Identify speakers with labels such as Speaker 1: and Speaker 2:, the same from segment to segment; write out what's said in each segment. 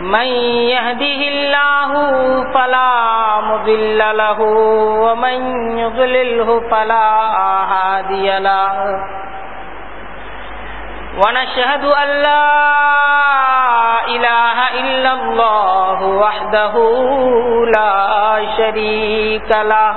Speaker 1: من يهده الله فلا مضل له، ومن يضلله فلا هادي له. ونشهد أن لا إله إلا الله وحده لا شريك له.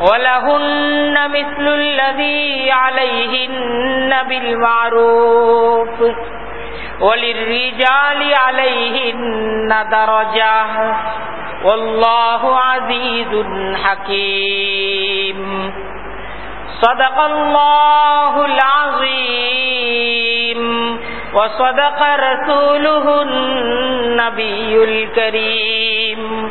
Speaker 1: ولهن مثل الذي عليهن بالمعروف وللرجال عليهن درجة والله عزيز حكيم صدق الله العظيم وصدق رسوله النبي الكريم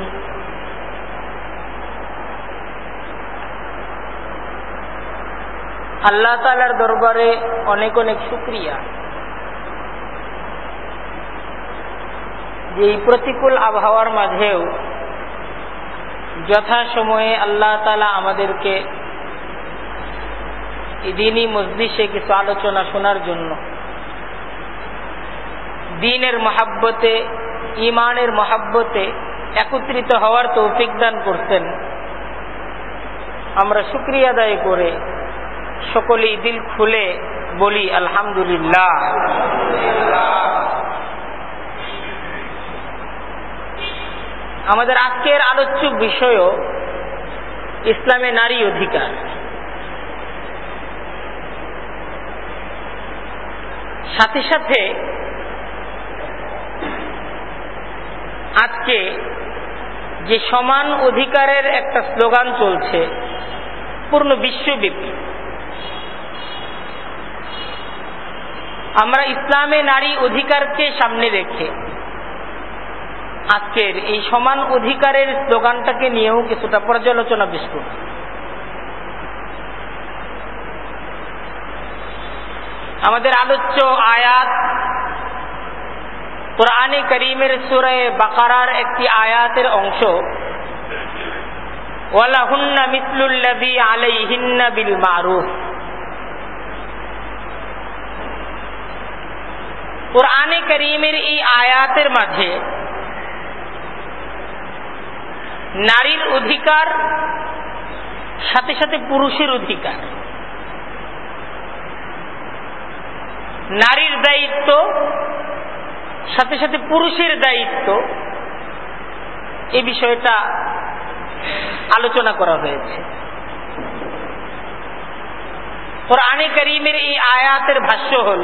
Speaker 1: আল্লাহ তালার দরবারে অনেক অনেক শুক্রিয়া। যে এই প্রতিকূল আবহাওয়ার মাঝেও যথাসময়ে আল্লাহ তালা আমাদেরকে দিনই মসজিষে কিছু আলোচনা শোনার জন্য দিনের মহাব্বতে ইমানের মহাব্বতে একত্রিত হওয়ার তৌফিক দান করতেন। আমরা শুক্রিয়া আদায় করে সকলেই দিল খুলে বলি, আলহামদুলিল্লাহ। আমাদের আজকের আলোচ্য বিষয়ও ইসলামে নারী অধিকার। সাথে সাথে আজকে যে সমান অধিকারের একটা স্লোগান চলছে, পূর্ণ বিশ্বব্যাপী। আমরা ইসলামে নারী অধিকারকে সামনে রেখে আজকের এই সমান অধিকারের স্লোগানটাকে নিয়েও কিছুটা পর্যালোচনা বেশ করব। আমাদের আলোচ্য আয়াত কোরআনে করিমের সুরায় বাকারার একটি আয়াতের অংশ ওয়ালাহুন্না মিসলুল্লাযী আলাইহিন্না বিল মারুফ। কোরআনে করিমের এই আয়াতের মাঝে নারীর অধিকার সাথে সাথে পুরুষের অধিকার নারীর দায়িত্ব সাথে সাথে পুরুষের দায়িত্ব এই বিষয়টা আলোচনা করা হয়েছে কোরআনে করিমের এই আয়াতের ভাষ্য হল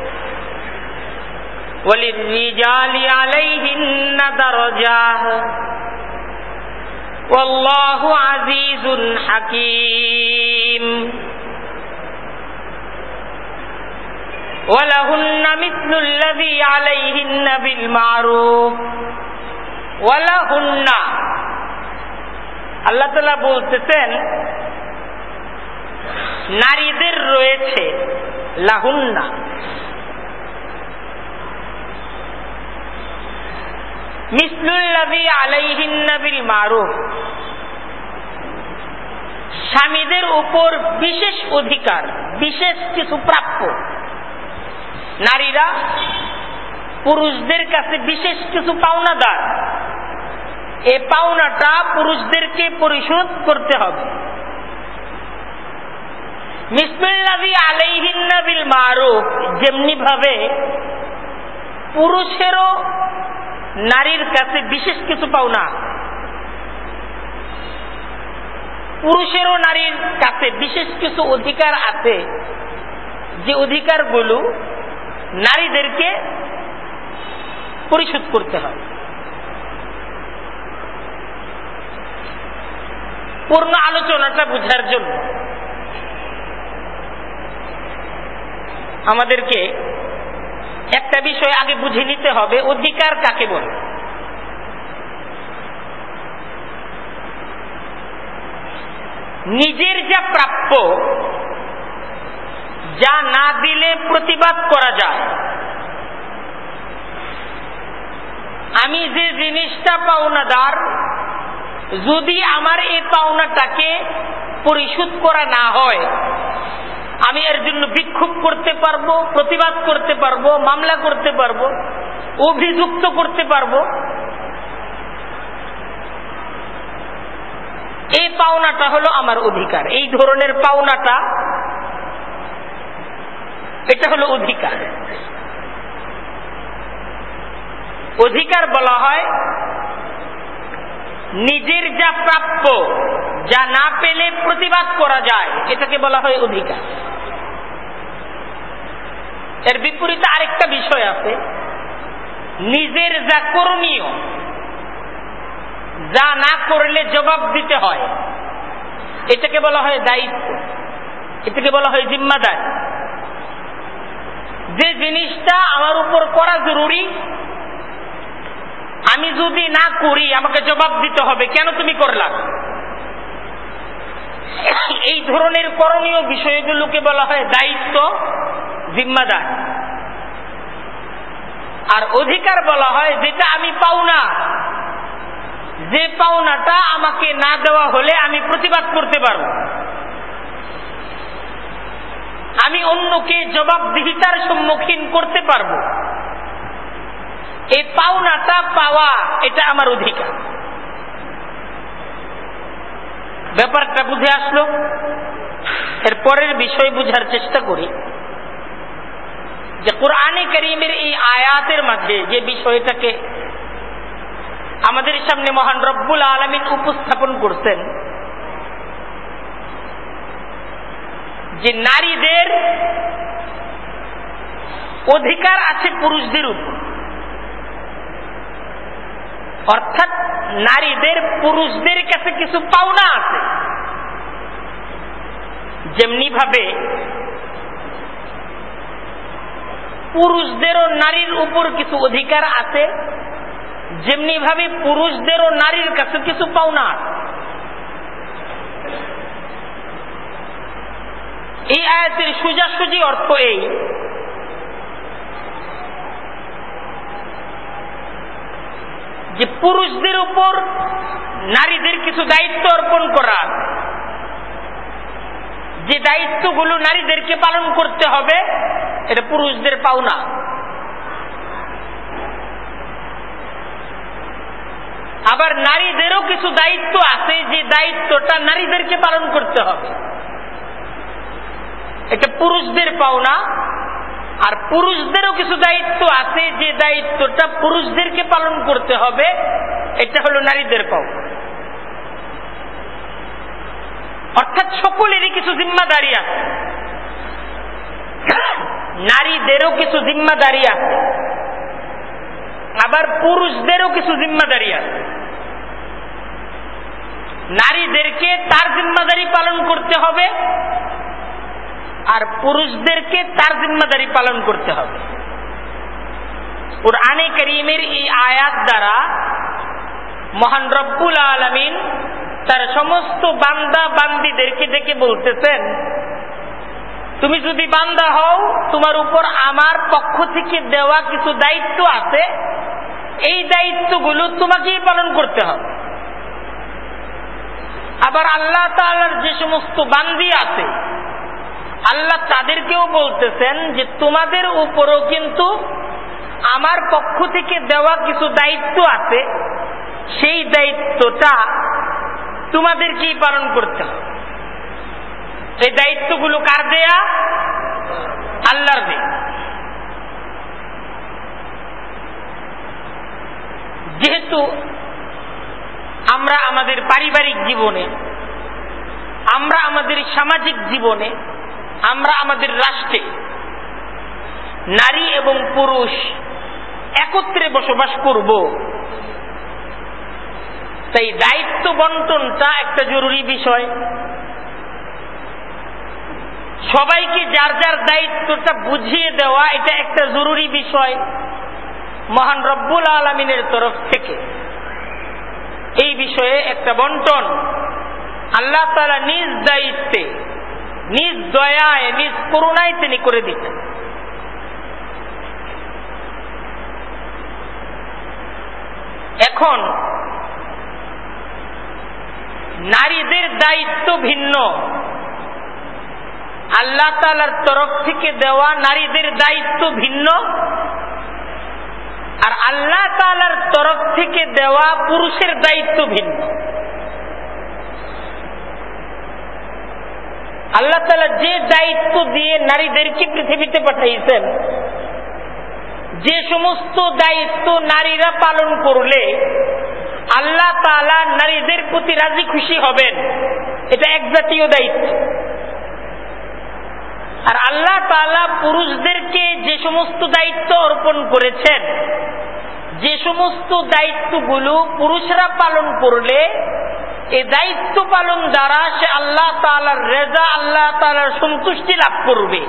Speaker 1: وللرجال عليهن درجة والله عزيز حكيم ولهن مثل الذي عليهن بالمعروف ولهن আল্লাহ তালা বলতেছেন নারীদের রয়েছে লাহুন্না স্বামীদের উপর বিশেষ অধিকার, বিশেষ কিছু প্রাপ্য। নারীরা পুরুষদের কাছে বিশেষ কিছু পাওনাদার। এ পাওনাটা পুরুষদেরকে পরিশোধ করতে হবে। মিসমিল্লাদি আলাইহিন্নাবিল মারুফ যেমনি ভাবে পুরুষেরও নারীর কাছে বিশেষ কিছু পাওনা পুরুষেরও নারীর কাছে বিশেষ কিছু অধিকার আছে। যে অধিকারগুলো নারীদেরকে পরিশোধ করতে হয়। পূর্ণ আলোচনাটা বুঝার জন্য আমাদেরকে একটা বিষয় আগে বুঝে নিতে হবে, অধিকার কাকে বলে? নিজের যা প্রাপ্য, যা না দিলে প্রতিবাদ করা যায়। আমি যে জিনিসটা পাওনাদার, যদি আমার এই পাওনাটাকে পরিশোধ করা না হয় আমি এর জন্য বিক্ষোভ করতে পারব, প্রতিবাদ করতে পারব, মামলা করতে পারব, অভিযুক্ত করতে পারব। এই পাওনাটা হলো আমার অধিকার। এই ধরনের পাওনাটা, এটা হলো অধিকার। অধিকার বলা হয় নিজের যা প্রাপ্য, যা না পেলে প্রতিবাদ করা যায়, এটাকে বলা হয় অধিকার। এর বিপরীতে আরেকটা বিষয় আছে। নিজের যা করণীয়, যা না করলে জবাব দিতে হয়, এটাকে বলা হয় দায়িত্ব। এটাকে বলা হয় জিম্মাদার। যে জিনিসটা আমার উপর করা জরুরি আমি যদি না করি, আমাকে জবাব দিতে হবে। কেন তুমি করলাম এই ধরনের করণীয় বিষয়গুলোকে বলা হয় দায়িত্ব, জিম্মাদার। আর অধিকার বলা হয়, যেটা আমি পাও না, যে পাওনাটা আমাকে না দেওয়া হলে আমি প্রতিবাদ করতে পারব। আমি অন্যকে জবাবদিহিতার সম্মুখীন করতে পারব। এই পাওনাটা পাওয়া, এটা আমার অধিকার। ব্যাপারটা বুঝে আসলো। এর পরের বিষয় বুঝার চেষ্টা করি। যে কোরআনে করিমের এই আয়াতের মাঝে যে বিষয়টাকে আমাদের সামনে মহান রব্বুল আলমিন উপস্থাপন করছেন, যে নারীদের অধিকার আছে পুরুষদের উপর। অর্থাৎ নারীদের, পুরুষদের কাছে কিছু পাওনা আছে। যেমনি ভাবে পুরুষদেরও নারীর উপর কিছু অধিকার আছে যেমনি ভাবে পুরুষদেরও নারীর কাছে কিছু পাওনা আছে। এই আয়াতের সোজাসুজি অর্থ এই যে পুরুষদের উপর নারীদের কিছু দায়িত্ব অর্পণ করা। যে দায়িত্বগুলো নারীদেরকে পালন করতে হবে, এটা পুরুষদের পাওনা। আবার নারীদেরও কিছু দায়িত্ব আছে, যে দায়িত্বটা নারীদেরকে পালন করতে হবে। এটা পুরুষদের পাওনা। আর পুরুষদেরও কিছু দায়িত্ব আছে, যে দায়িত্বটা পুরুষদেরকে পালন করতে হবে, এটা হলো নারীদের পাওনা অর্থাৎ সকলেরই কিছু জিম্মাদারি আছে। নারীদেরও কিছু জিম্মাদারি আছে। আবার পুরুষদেরও কিছু জিম্মাদারি আছে। নারীদেরকে তার জিম্মাদারি পালন করতে হবে আর পুরুষদেরকে তার জিম্মাদারি পালন করতে হবে। কোরআনে করিমের এই আয়াত দ্বারা মহান রব্বুল আলমিন তার সমস্ত বান্দা বান্দিদেরকে ডেকে বলতেছেন, তুমি যদি বান্দা হও, তোমার উপর আমার পক্ষ থেকে দেওয়া কিছু দায়িত্ব আছে, এই দায়িত্বগুলো তোমাকেই পালন করতে হবে। আবার আল্লাহ তালার যে সমস্ত বান্দি আছে আল্লাহ তাদেরকেও বলতেছেন যে তোমাদের উপরও কিন্তু আমার পক্ষ থেকে দেওয়া কিছু দায়িত্ব আছে। সেই দায়িত্বটা তোমাদেরকেই পালন করতে হবে। এই দায়িত্বগুলো কার দেয়া? আল্লাহর দেয়া। যেহেতু আমরা আমাদের পারিবারিক জীবনে, আমরা আমাদের সামাজিক জীবনে আমরা আমাদের রাষ্ট্রে নারী এবং পুরুষ একত্রে বসবাস করব। তাই দায়িত্ব বন্টনটা একটা জরুরি বিষয়। সবাইকে যার যার দায়িত্বটা বুঝিয়ে দেওয়া এটা একটা জরুরি বিষয় মহান রব্বুল আলমিনের তরফ থেকে। এই বিষয়ে একটা বন্টন। আল্লাহ তালা নিজ দায়িত্বে দয়ায় নিজ করুণায় তিনি করে দিতেন। এখন নারীদের দায়িত্ব ভিন্ন। আল্লাহ তালার তরফ থেকে দেওয়া নারীদের দায়িত্ব ভিন্ন। আর আল্লাহ তালার তরফ থেকে দেওয়া পুরুষের দায়িত্ব ভিন্ন। আল্লাহ তালা যে দায়িত্ব দিয়ে নারীদেরকে পৃথিবীতে পাঠাইছেন, যে সমস্ত দায়িত্ব নারীরা পালন করলে আল্লাহ তালা নারীদের প্রতি রাজি খুশি হবেন। এটা এক জাতীয় দায়িত্ব। আর আল্লাহ তালা পুরুষদেরকে যে সমস্ত দায়িত্ব অর্পণ করেছেন, যে সমস্ত দায়িত্বগুলো পুরুষরা পালন করলে এই দায়িত্ব পালন দ্বারা সে আল্লাহ তালার রেজা, আল্লাহ তালার সন্তুষ্টি লাভ করবে।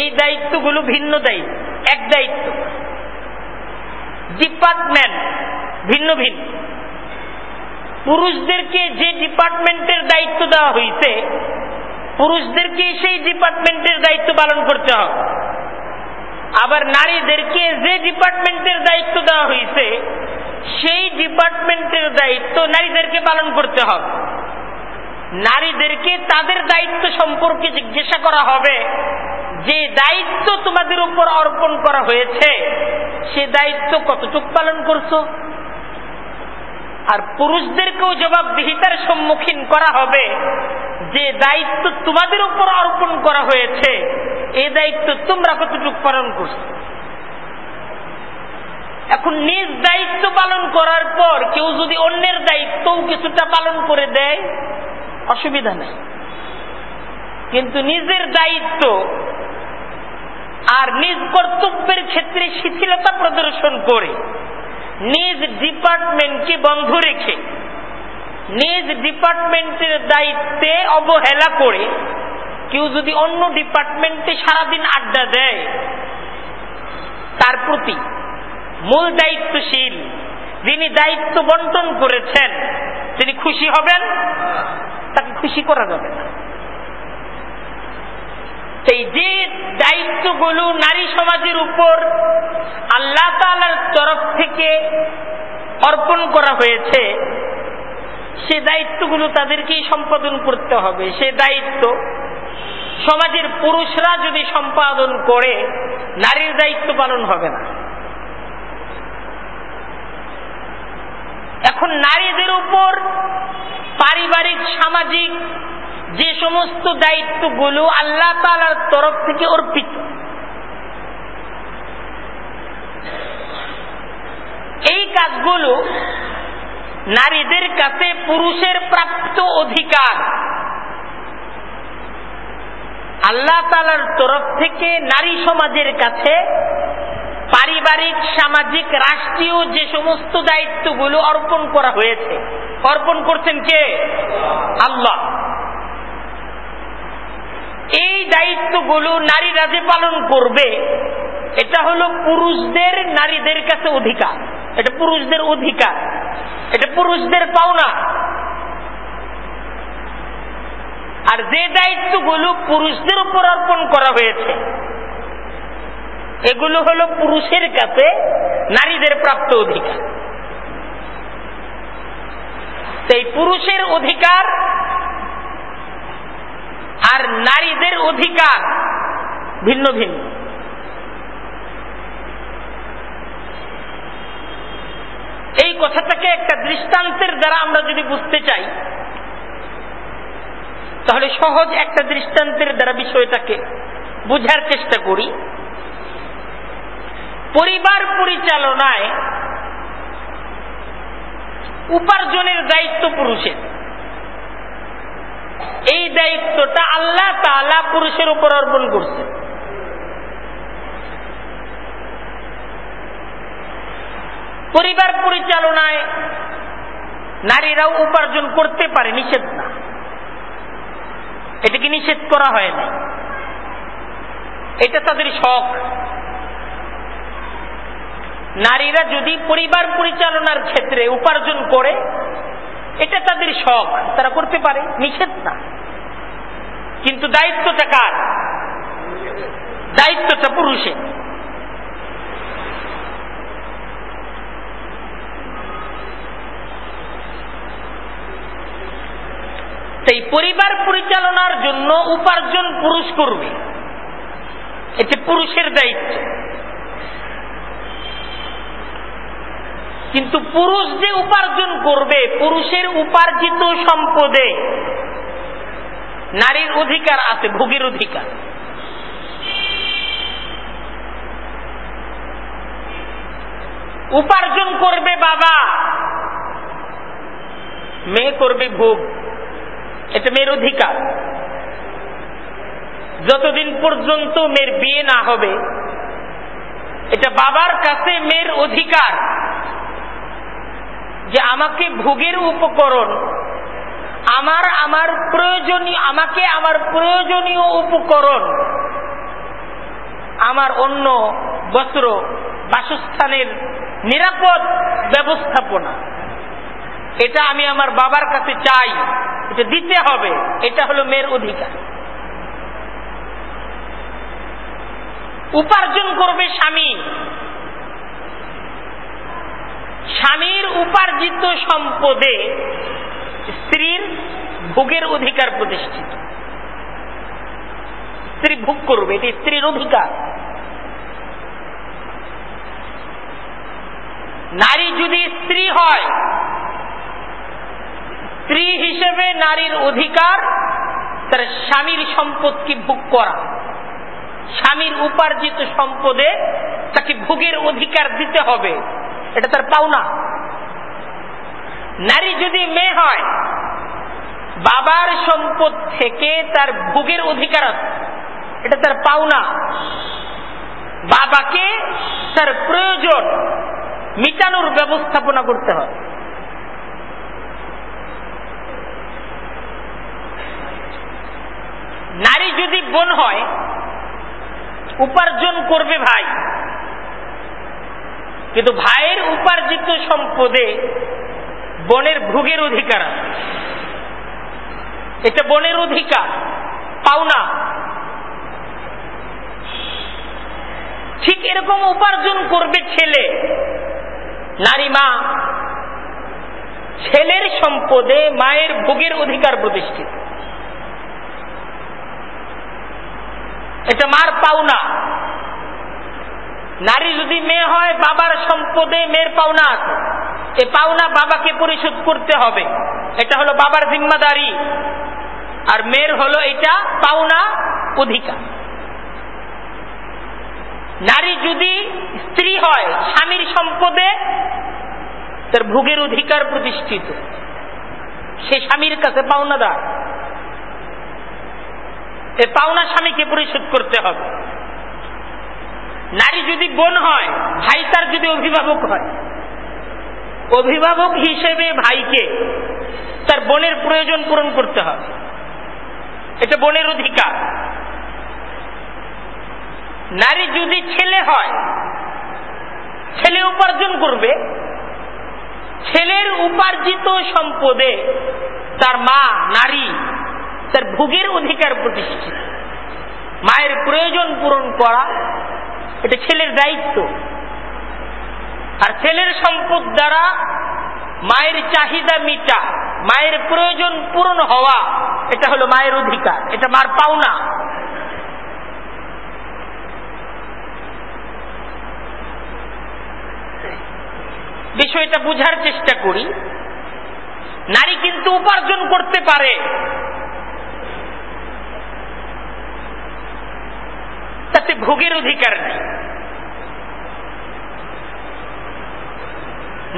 Speaker 1: এই দায়িত্বগুলো ভিন্ন দায়িত্ব, এক দায়িত্ব। ডিপার্টমেন্ট ভিন্ন ভিন্ন। পুরুষদেরকে যে ডিপার্টমেন্টের দায়িত্ব দেওয়া হয়েছে পুরুষদেরকে সেই ডিপার্টমেন্টের দায়িত্ব পালন করতে হবে। আবার নারীদেরকে যে ডিপার্টমেন্টের দায়িত্ব দেওয়া হয়েছে সেই ডিপার্টমেন্টের দায়িত্ব নারীদেরকে পালন করতে হবে। নারীদেরকে তাদের দায়িত্ব সম্পর্কে জিজ্ঞাসা করা হবে, যে দায়িত্ব তোমাদের উপর অর্পণ করা হয়েছে, সে দায়িত্ব কতটুক পালন করছ? আর পুরুষদেরকেও জবাবদিহিতার সম্মুখীন করা হবে, যে দায়িত্ব তোমাদের উপর অর্পণ করা হয়েছে, এ দায়িত্ব তোমরা কতটুকু পালন করছ? এখন নিজ দায়িত্ব পালন করার পর কেউ যদি অন্যের দায়িত্বও কিছুটা পালন করে দেয়, অসুবিধা নেই। কিন্তু নিজের দায়িত্ব আর নিজ কর্তব্যের ক্ষেত্রে শিথিলতা প্রদর্শন করে, নিজ ডিপার্টমেন্টকে বন্ধ রেখে, নিজ ডিপার্টমেন্টের দায়িত্বে অবহেলা করে, কেউ যদি অন্য ডিপার্টমেন্টে সারাদিন আড্ডা দেয়, তার প্রতি মূল দায়িত্বশীল। যিনি দায়িত্ব বন্টন করেছেন, তিনি খুশি হবেন? তাকে খুশি করা যাবে না। সেই যে দায়িত্বগুলো নারী সমাজের উপর আল্লাহ তালার তরফ থেকে অর্পণ করা হয়েছে, সে দায়িত্বগুলো তাদেরকেই সম্পাদন করতে হবে। সে দায়িত্ব সমাজের পুরুষরা যদি সম্পাদন করে, নারীর দায়িত্ব পালন হবে না। এখন নারীদের উপর পারিবারিক, সামাজিক যে সমস্ত দায়িত্বগুলো আল্লাহ তালার তরফ থেকে অর্পিত। এই কাজগুলো নারীদের কাছে পুরুষের প্রাপ্ত অধিকার। আল্লাহ তালার তরফ থেকে নারী সমাজের কাছে পারিবারিক, সামাজিক, রাষ্ট্রীয় যে সমস্ত দায়িত্বগুলো অর্পণ করা হয়েছে। অর্পণ করছেন কে? আল্লাহ। এই দায়িত্বগুলো নারীরা যে পালন করবে, এটা হলো পুরুষদের নারীদের কাছে অধিকার। এটা পুরুষদের অধিকার। এটা পুরুষদের পাওনা। আর যে দায়িত্বগুলো পুরুষদের উপর অর্পণ করা হয়েছে এগুলো হলো পুরুষের কাছে নারীদের প্রাপ্ত অধিকার। সেই পুরুষের অধিকার আর নারীদের অধিকার ভিন্ন ভিন্ন। এই কথাটাকে একটা দৃষ্টান্তের দ্বারা আমরা যদি বুঝতে চাই, তাহলে সহজ একটা দৃষ্টান্তের দ্বারা বিষয়টাকে বুঝার চেষ্টা করি। পরিবার পরিচালনায় উপার্জনের দায়িত্ব পুরুষের। এই দায়িত্বটা আল্লাহ তালা পুরুষের উপর অর্পণ করছে। পরিবার পরিচালনায় নারীরাও উপার্জন করতে পারে, নিষেধ না। এটাকে নিষেধ করা হয় না এটা তাদের শখ। নারীরা যদি পরিবার পরিচালনার ক্ষেত্রে উপার্জন করে, এটা তাদের শখ, তারা করতে পারে, নিষেধ না। কিন্তু দায়িত্বটা কার? দায়িত্বটা পুরুষের। সেই পরিবার পরিচালনার জন্য উপার্জন পুরুষ করবে। এটি পুরুষের দায়িত্ব। কিন্তু পুরুষ যে উপার্জন করবে, পুরুষের উপার্জিত সম্পদে নারীর অধিকার আছে, ভোগের অধিকার। উপার্জন করবে বাবা, মেয়ে করবে ভোগ, এটা মেয়ের অধিকার। যতদিন পর্যন্ত মেয়ের বিয়ে না হবে, এটা বাবার কাছে মেয়ের অধিকার। যে আমাকে ভোগের উপকরণ, আমার আমার প্রয়োজনীয়, আমাকে আমার প্রয়োজনীয় উপকরণ, আমার অন্য বস্ত্র, বাসস্থানের নিরাপদ ব্যবস্থাপনা। এটা আমি আমার বাবার কাছে চাই, এটা দিতে হবে, এটা হলো মেয়ের অধিকার। উপার্জন করবে স্বামী স্বামীর উপার্জিত সম্পদে স্ত্রীর ভোগের অধিকার প্রতিষ্ঠিত। স্ত্রী ভোগ করবে, এটি স্ত্রীর অধিকার। নারী যদি স্ত্রী হয়, স্ত্রী হিসেবে নারীর অধিকার, তার স্বামীর সম্পদকে ভোগ করা। স্বামীর উপার্জিত সম্পদে তাকে ভোগের অধিকার দিতে হবে। এটা তার পাওনা। নারী যদি মেয়ে হয়, বাবার সম্পদ থেকে তার ভোগের অধিকার এটা তার পাওনা। বাবাকে তার প্রয়োজন মিটানোর ব্যবস্থাপনা করতে হয়। নারী যদি বোন হয়, উপার্জন করবে ভাই। কিন্তু ভাইয়ের উপার্জিত সম্পদে বনের ভোগের অধিকার এটা বনের অধিকার, পাওনা। ঠিক এরকম উপার্জন করবে ছেলে, নারী, মা। ছেলের সম্পদে মায়ের ভোগের অধিকার প্রতিষ্ঠিত। এটা মার পাওনা। নারী যদি মেয়ে হয়, বাবার সম্পদে মেয়ের পাওনা আছে। এ পাওনা বাবাকে পরিশোধ করতে হবে। এটা হলো বাবার জিম্মাদারি। আর মেয়ের হলো এটা পাওনা অধিকার। নারী যদি স্ত্রী হয়, স্বামীর সম্পদে তার ভোগের অধিকার প্রতিষ্ঠিত। সে স্বামীর কাছে পাওনা পাওনাদার। এ পাওনা স্বামীকে পরিশোধ করতে হবে। নারী যদি বোন হয়, ভাই তার যদি অভিভাবক হয়। অভিভাবক হিসেবে ভাইকে তার বোনের প্রয়োজন পূরণ করতে হবে। এটা বোনের অধিকার। নারী যদি ছেলে হয়, ছেলে উপার্জন করবে, ছেলের উপার্জিত সম্পদে তার মা, নারী, তার ভোগের অধিকার প্রতিষ্ঠিত। মায়ের প্রয়োজন পূরণ করা এটা ছেলের দায়িত্ব। আর ছেলের সম্পদ দ্বারা মায়ের চাহিদা মিটা, মায়ের প্রয়োজন পূরণ হওয়া, এটা হলো মায়ের অধিকার, এটা মার পাওনা। বিষয়টা বুঝার চেষ্টা করি। নারী কিন্তু উপার্জন করতে পারে। তাতে ভোগের অধিকার নেই।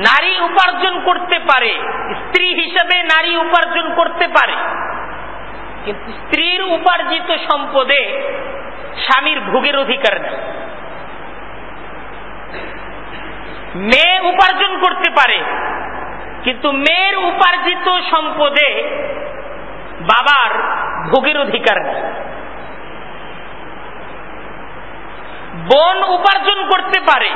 Speaker 1: নারী উপার্জন করতে পারে, স্ত্রী হিসেবে নারী উপার্জন করতে পারে, কিন্তু স্ত্রীর উপার্জিত সম্পদে স্বামীর ভোগের অধিকার নেই। মেয়ে উপার্জন করতে পারে, কিন্তু মেয়ের উপার্জিত সম্পদে বাবার ভোগের অধিকার নেই। বোন উপার্জন করতে পারে।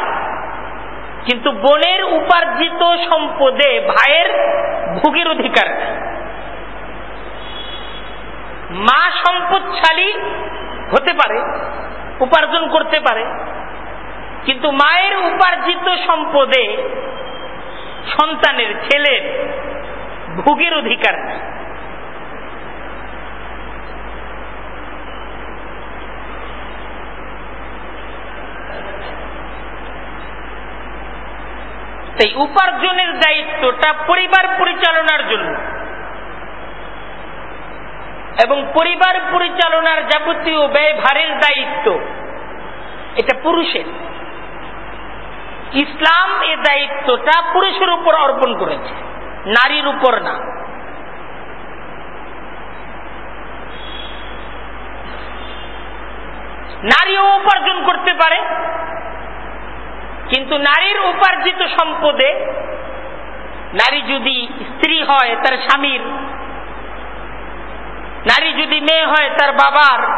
Speaker 1: কিন্তু বোনের উপার্জিত সম্পদে ভাইয়ের ভোগের অধিকার মা সম্পদশালী হতে পারে, উপার্জন করতে পারে, কিন্তু মায়ের উপার্জিত সম্পদে সন্তানের, ছেলের ভোগের অধিকার নেই। সেই উপার্জনের দায়িত্বটা পরিবার পরিচালনার জন্য। এবং পরিবার পরিচালনার যাবতীয় ব্যয়ভারের দায়িত্ব, এটা পুরুষের। ইসলাম এ দায়িত্বটা পুরুষের উপর অর্পণ করেছে, নারীর উপর না। নারীও উপার্জন করতে পারে কিন্তু নারীর উপার্জিত সম্পদে নারী যদি স্ত্রী হয়, তার স্বামীর। নারী যদি মেয়ে হয়, তার বাবার।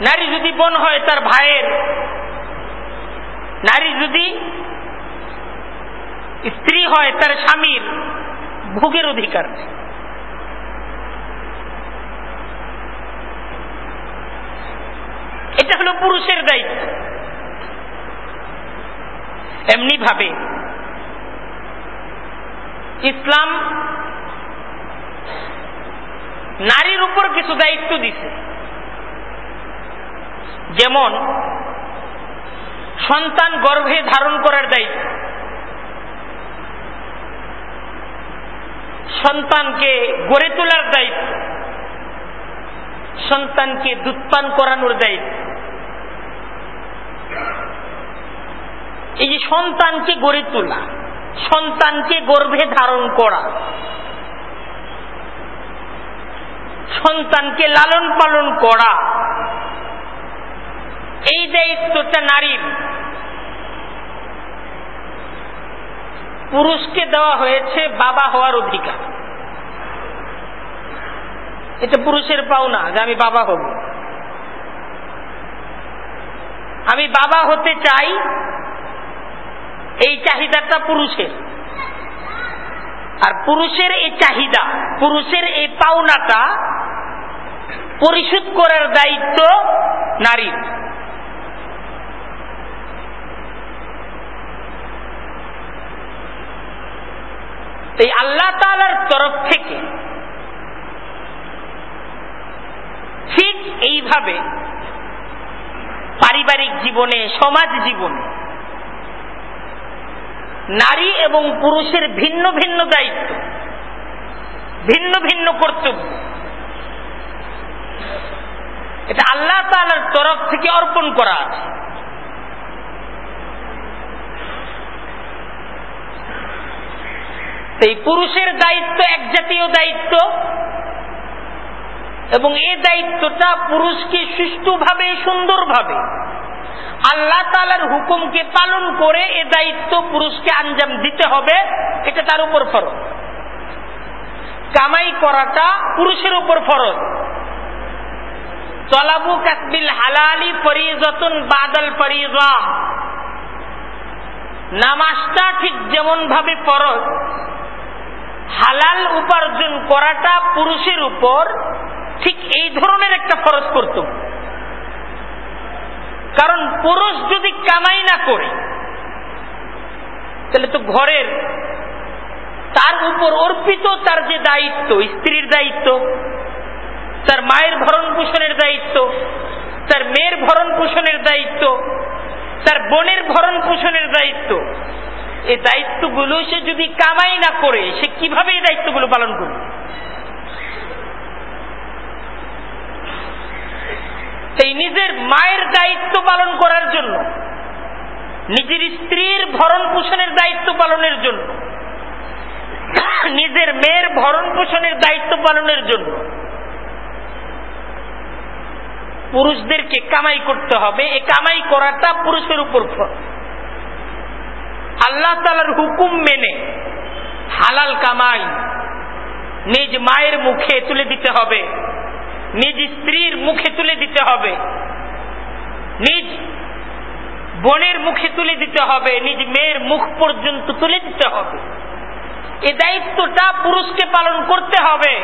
Speaker 1: নারী যদি বোন হয়, তার ভাইয়ের। নারী যদি স্ত্রী হয়, তার স্বামীর। ভোগের অধিকার এটা হলো পুরুষের দায়িত্ব। এমনি ভাবে। ইসলাম নারীর উপর কিছু দায়িত্ব দিছে। যেমন, সন্তান গর্ভে ধারণ করার দায়িত্ব। সন্তানকে গড়ে তোলার দায়িত্ব। সন্তানকে দুধপান করানোর দায়িত্ব। এই যে সন্তানকে গড়ে তোলা, সন্তানকে গর্ভে ধারণ করা, সন্তানকে লালন পালন করা, এই দায়িত্বটা নারীর। পুরুষকে দেওয়া হয়েছে বাবা হওয়ার অধিকার। এটা পুরুষের পাওনা যে আমি বাবা হব। আমি বাবা হতে চাই এই চাহিদাটা পুরুষের। আর পুরুষের এই চাহিদা, পুরুষের এই পাওনাটা পরিশোধ করার দায়িত্ব নারীর। এই আল্লাহ তালার তরফ থেকে ঠিক এইভাবে পারিবারিক জীবনে, সমাজ জীবনে নারী এবং পুরুষের ভিন্ন ভিন্ন দায়িত্ব, ভিন্ন ভিন্ন কর্তব্য। এটা আল্লাহ তালার তরফ থেকে অর্পণ করা আছে। এই পুরুষের দায়িত্ব এক জাতীয় দায়িত্ব এবং এই দায়িত্বটা পুরুষকে সুষ্ঠুভাবে সুন্দরভাবে আল্লাহ তালার হুকুমকে পালন করে এ দায়িত্ব পুরুষকে আঞ্জাম দিতে হবে, এটা তার উপর ফরজ। কামাই করাটা পুরুষের উপর ফরজ। তলাবু কাসবিল হালালি ফরিজতুন বাদাল ফরিজাম নামাজটা ঠিক যেমন ভাবে ফরজ, হালাল উপার্জন করাটা পুরুষের উপর ঠিক এই ধরনের একটা ফরজ করত কারণ পুরুষ যদি কামাই না করে, তাহলে তো ঘরের তার উপর অর্পিত তার যে দায়িত্ব, স্ত্রীর দায়িত্ব, তার মায়ের ভরণ পোষণের দায়িত্ব, তার মেয়ের ভরণ পোষণের দায়িত্ব, তার বোনের ভরণ পোষণের দায়িত্ব, এই দায়িত্বগুলো সে যদি কামাই না করে, সে কীভাবে এই দায়িত্বগুলো পালন করবে? এই নিজের মায়ের দায়িত্ব পালন করার জন্য, নিজের স্ত্রীর ভরণ পোষণের দায়িত্ব পালনের জন্য, নিজের মেয়ের ভরণ পোষণের দায়িত্ব পালনের জন্য, পুরুষদেরকে কামাই করতে হবে। এই কামাই করাটা পুরুষের উপর আল্লাহ তালার হুকুম মেনে হালাল কামাই নিজ মায়ের মুখে তুলে দিতে হবে। নিজ স্ত্রীর মুখে তুলে দিতে হবে। নিজ বোনের মুখে তুলে দিতে হবে। নিজ মেয়ের মুখ পর্যন্ত তুলে দিতে হবে। এই দায়িত্বটা পুরুষকে পালন করতে হবে।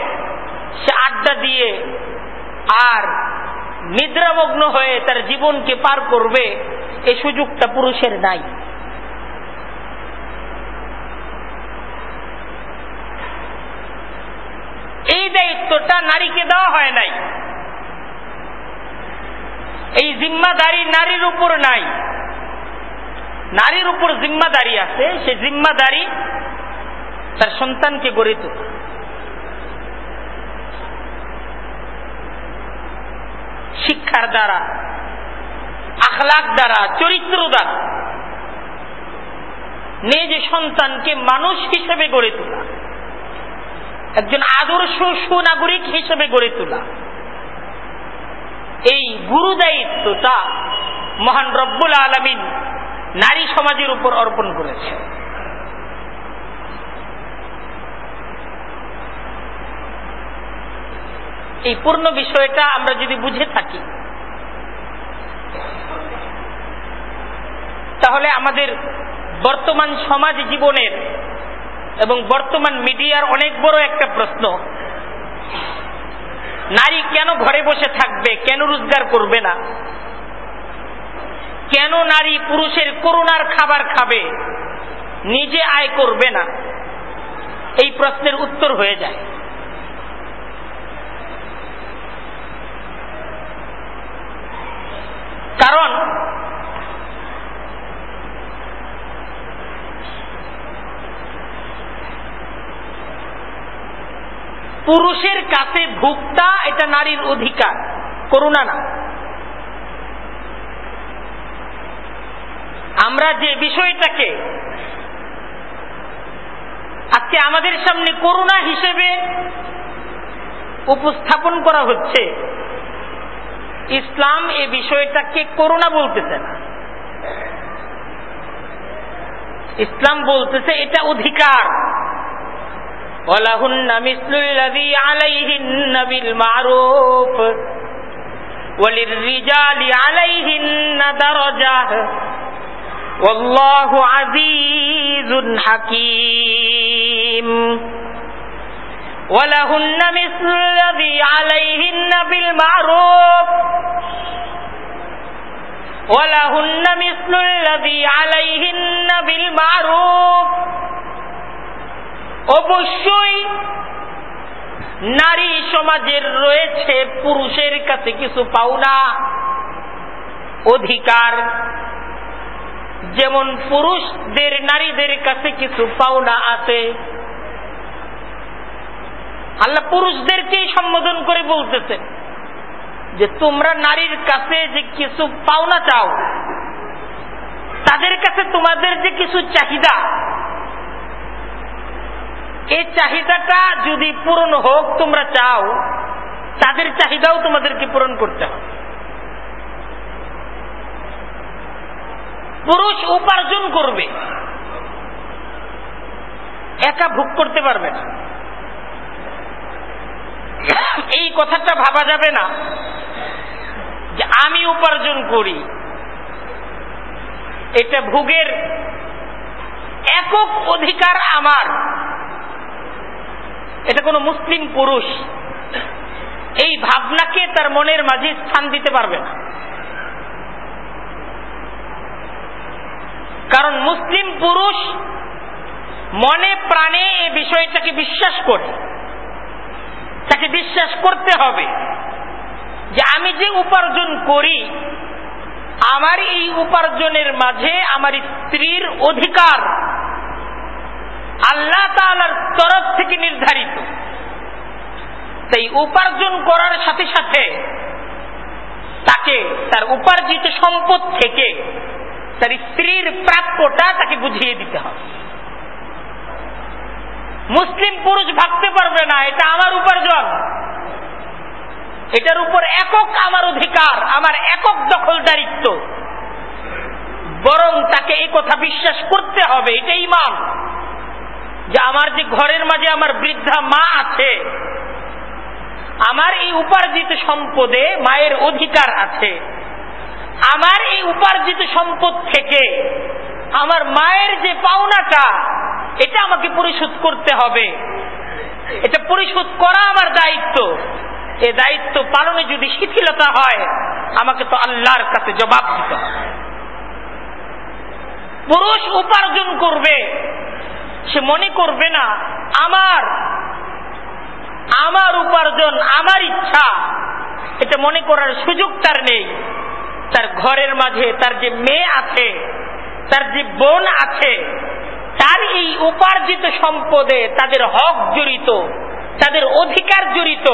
Speaker 1: সে আড্ডা দিয়ে আর নিদ্রামগ্ন হয়ে তার জীবনকে পার করবে এই সুযোগটা পুরুষের নাই। এই দায়িত্বটা নারীকে দেওয়া হয় নাই। এই জিম্মাদারি নারীর উপর নাই। নারীর উপর জিম্মাদারি আছে সে জিম্মাদারি তার সন্তানকে গড়ে তোলা শিক্ষার দ্বারা, আখলাক দ্বারা, চরিত্র দ্বারা নিজ সন্তানকে মানুষ হিসেবে গড়ে তোলা। একজন আদর্শ সুনাগরিক হিসেবে গড়ে তোলা। এই গুরু দায়িত্বটা মহান রব্বুল আলমিন নারী সমাজের উপর অর্পণ করেছে এই পূর্ণ বিষয়টা আমরা যদি বুঝে থাকি, তাহলে আমাদের বর্তমান সমাজ জীবনের এবং বর্তমান মিডিয়ার অনেক বড় একটা প্রশ্ন। নারী কেন ঘরে বসে থাকবে? কেন রোজগার করবে না? কেন নারী পুরুষের করোনার খাবার খাবে? নিজে আয় করবে না? এই প্রশ্নের উত্তর হয়ে যায়। কারণ পুরুষের কাছে ভুক্তা, এটা নারীর অধিকার। করুণা না। আমরা যে বিষয়টাকে আজকে আমাদের সামনে করুণা হিসেবে উপস্থাপন করা হচ্ছে, ইসলাম এ বিষয়টাকে করুণা বলতেছে না। ইসলাম বলতেছে এটা অধিকার। ولهن مثل الذي عليهن بالمعروف وللرجال عليهن درجة. والله عزيز حكيم. ولهن مثل الذي عليهن بالمعروف. ولهن مثل الذي عليهن بالمعروف. অবশ্যই নারী সমাজের রয়েছে পুরুষের কাছে কিছু পাওনা, অধিকার। যেমন পুরুষদের, নারীদের কাছে কিছু পাওনা আছে। আল্লাহ পুরুষদেরকেই সম্বোধন করে বলতেছেন যে তোমরা নারীর কাছে যে কিছু পাওনা চাও, তাদের কাছে তোমাদের যে কিছু চাহিদা এই চাহিদাটা যদি পূরণ হোক তোমরা চাও, তাদের চাহিদাও তোমাদেরকে পূরণ করতে হবে। পুরুষ উপার্জন করবে, একা ভোগ করতে পারবে না। এই কথাটা ভাবা যাবে না যে আমি উপার্জন করি। এটা ভোগের একক অধিকার আমার। এটা কোনো মুসলিম পুরুষ। এই ভাবনাকে তার মনের মাঝে স্থান দিতে পারবে না। কারণ মুসলিম পুরুষ মনে প্রাণে এই বিষয়টাকে বিশ্বাস করে। তাকে বিশ্বাস করতে হবে যে আমি যে উপার্জন করি, আমার এই উপার্জনের মাঝে আমার স্ত্রীর অধিকার আল্লাহ তালার তরফ থেকে নির্ধারিত। তাই উপার্জন করার সাথে সাথে তাকে তার উপার্জিত সম্পদ থেকে তার স্ত্রীর প্রাপ্যটা তাকে বুঝিয়ে দিতে হবে। মুসলিম পুরুষ ভাবতে পারবে না, এটা আমার উপার্জন। এটার উপর একক আমার অধিকার, আমার একক দখলদারিত্ব। বরং তাকে এই কথা বিশ্বাস করতে হবে এটা ইমান যে আমার যে ঘরের মাঝে আমার বৃদ্ধা মা আছে, আমার এই উপার্জিত সম্পদে মায়ের অধিকার আছে। আমার এই উপার্জিত সম্পদ থেকে আমার মায়ের যে পাওনাটা, এটা আমাকে পরিশোধ করতে হবে। এটা পরিশোধ করা আমার দায়িত্ব। এ দায়িত্ব পালনে যদি শিথিলতা হয়, আমাকে তো আল্লাহর কাছে জবাব দিতে হবে। পুরুষ উপার্জন করবে সে মনে করবে না, আমার আমার উপার্জন, আমার ইচ্ছা। এটা মনে করার সুযোগ তার নেই। তার ঘরের মাঝে তার যে মেয়ে আছে, তার যে বোন আছে, তার এই উপার্জিত সম্পদে তাদের হক জড়িত, তাদের অধিকার জড়িত,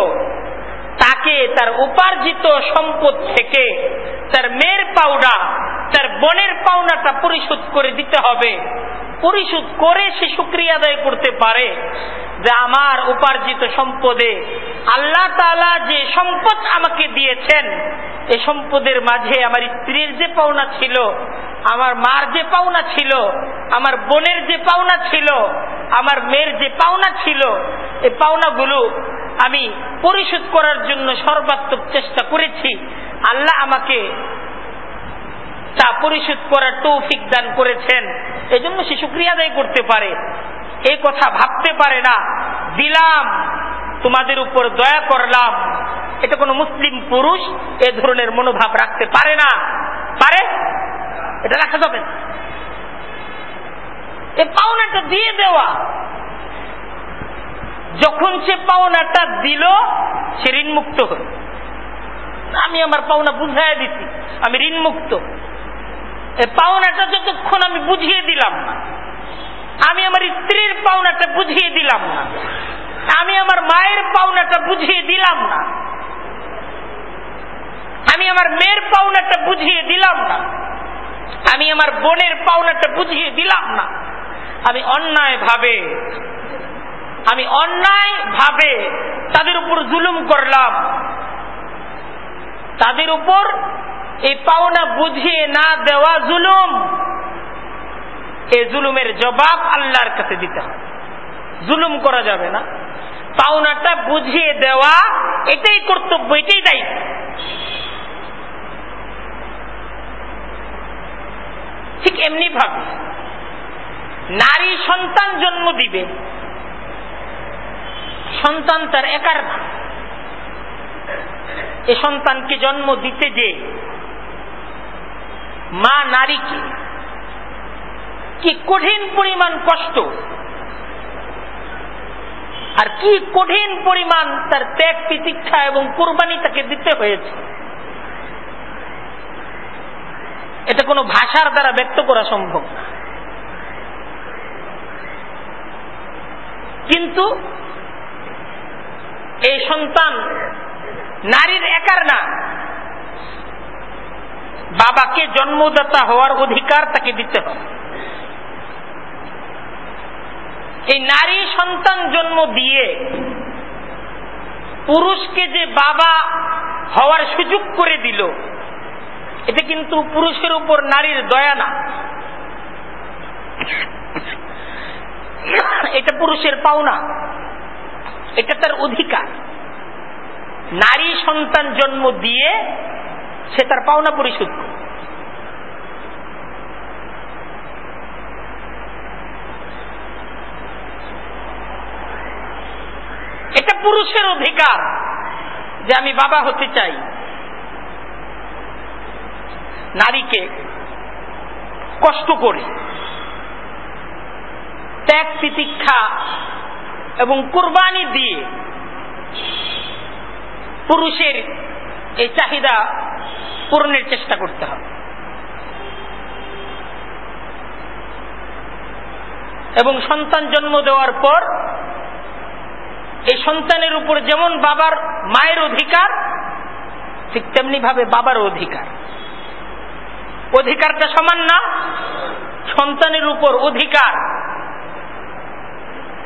Speaker 1: তাকে তার উপার্জিত সম্পদ থেকে তার মেয়ের পাওনা, তার বোনের পাওনাটা পরিশোধ করে দিতে হবে। পরিশোধ করে সে সুক্রিয়া আদায় করতে পারে যে আমার উপার্জিত সম্পদে আল্লাহ তালা যে সম্পদ আমাকে দিয়েছেন এই সম্পদের মাঝে আমার স্ত্রীর যে পাওনা ছিল, আমার মার যে পাওনা ছিল, আমার বোনের যে পাওনা ছিল, আমার মেয়ের যে পাওনা ছিল এই পাওনাগুলো আমি পরিশোধ করার জন্য সর্বাত্মক চেষ্টা করেছি। আল্লাহ আমাকে পরিশোধ করার তৌফিক দান করেছেন। এজন্য সে সুক্রিয়া আদায় করতে পারে। এই কথা ভাবতে পারে না। দিলাম, তোমাদের উপর দয়া করলাম। এটা কোনো মুসলিম পুরুষ এ ধরনের মনোভাব রাখতে পারে না। পারে? এটা রাখা যাবে না। এ পাওনাটা দিয়ে দেওয়া। যখন সে পাওনাটা দিল, সে ঋণ মুক্ত হল। আমি আমার পাওনা বুঝাই দিছি। আমি ঋণ মুক্ত এই পাওনাটা যতক্ষণ আমি বুঝিয়ে দিলাম না, আমি আমার স্ত্রীর পাওনাটা বুঝিয়ে দিলাম না, আমি আমার মায়ের পাওনাটা বুঝিয়ে দিলাম না, আমি আমার মেয়ের পাওনাটা বুঝিয়ে দিলাম না, আমি আমার বোনের পাওনাটা বুঝিয়ে দিলাম না, আমি অন্যায় ভাবে আমি অন্যায় ভাবে তাদের উপর জুলুম করলাম, তাদের উপর এই পাওনা বুঝিয়ে না দেওয়া জুলুম এই জুলুমের জবাব আল্লাহর কাছে দিতে হবে। জুলুম করা যাবে না। পাওনাটা বুঝিয়ে দেওয়া, এটাই কর্তব্য, এটাই দায়িত্ব। ঠিক এমনি ভাবে নারী সন্তান জন্ম দিবে। সন্তান তার একার এ সন্তানকে জন্ম দিতে যে মা নারীকে কি কঠিন পরিমাণ কষ্ট? আর কি কঠিন পরিমাণ তার ত্যাগ তিতিক্ষা এবং কোরবানি তাকে দিতে হয়েছে? এটা কোনো ভাষার দ্বারা ব্যক্ত করা সম্ভব না। কিন্তু এই সন্তান নারীর একার না। বাবাকে জন্মদাতা হওয়ার অধিকার তাকে দিতে হবে। এই নারী সন্তান জন্ম দিয়ে পুরুষকে যে বাবা হওয়ার সুযোগ করে দিল, এটা কিন্তু পুরুষের উপর নারীর দয়া না। এটা পুরুষের পাওনা, এটা তার অধিকার। নারী সন্তান জন্ম দিয়ে সে তার পাওনা পরিশোধ করে। এটা পুরুষের অধিকার যে আমি বাবা হতে চাই। নারীকে কষ্ট করে, ত্যাগ তিতিক্ষা এবং কোরবানি দিয়ে পুরুষের এই চাহিদা পূরণের চেষ্টা করতে হবে। এবং সন্তান জন্ম দেওয়ার পর এই সন্তানের উপর যেমন বাবার মায়ের অধিকার, ঠিক তেমনি ভাবে বাবার অধিকার। অধিকারটা সমান না, সন্তানের উপর অধিকার।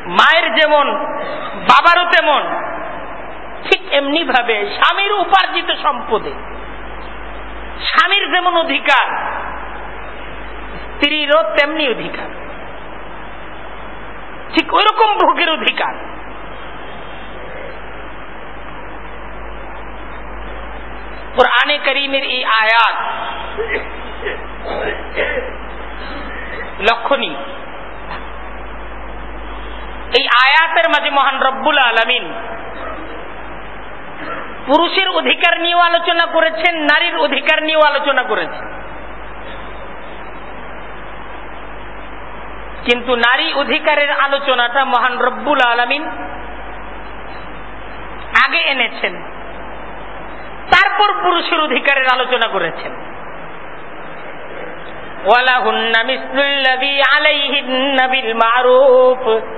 Speaker 1: মায়ের যেমন, বাবারও তেমন, ঠিক এমনি ভাবে স্বামীর উপার্জিত সম্পদে। স্বামীর যেমন অধিকার, স্ত্রীরও তেমনি অধিকার। ঠিক ওই রকম ভোগের অধিকার। কোরআনে করিমের এই আয়াত লক্ষণীয়। এই আয়াতের মাঝে মহান রব্বুল আলমিন পুরুষের অধিকার নিয়েও আলোচনা করেছেন, নারীর অধিকার নিয়েও আলোচনা করেছেন। কিন্তু নারী অধিকারের আলোচনাটা মহান রব্বুল আলমিন আগে এনেছেন। তারপর পুরুষের অধিকারের আলোচনা করেছেন। ওয়ালাহুন্না মিসলুল্লাযী আলাইহিন্না বিল মারুফ।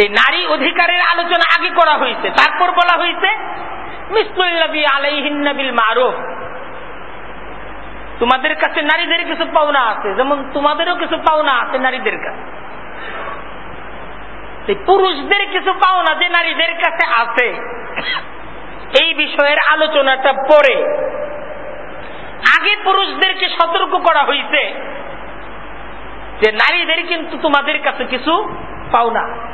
Speaker 1: নারী অধিকারের আলোচনা আগে করা হয়েছে, তারপর বলা হয়েছে তোমাদের কাছে নারীদের কিছু পাওনা আছে, যেমন তোমাদেরও কিছু পাওনা আছে নারীদের কাছে। পুরুষদের কিছু পাওনা যে নারীদের কাছে আছে। এই বিষয়ের আলোচনাটা পরে। আগে পুরুষদেরকে সতর্ক করা হয়েছে যে নারীদের কিন্তু তোমাদের কাছে কিছু পাওনা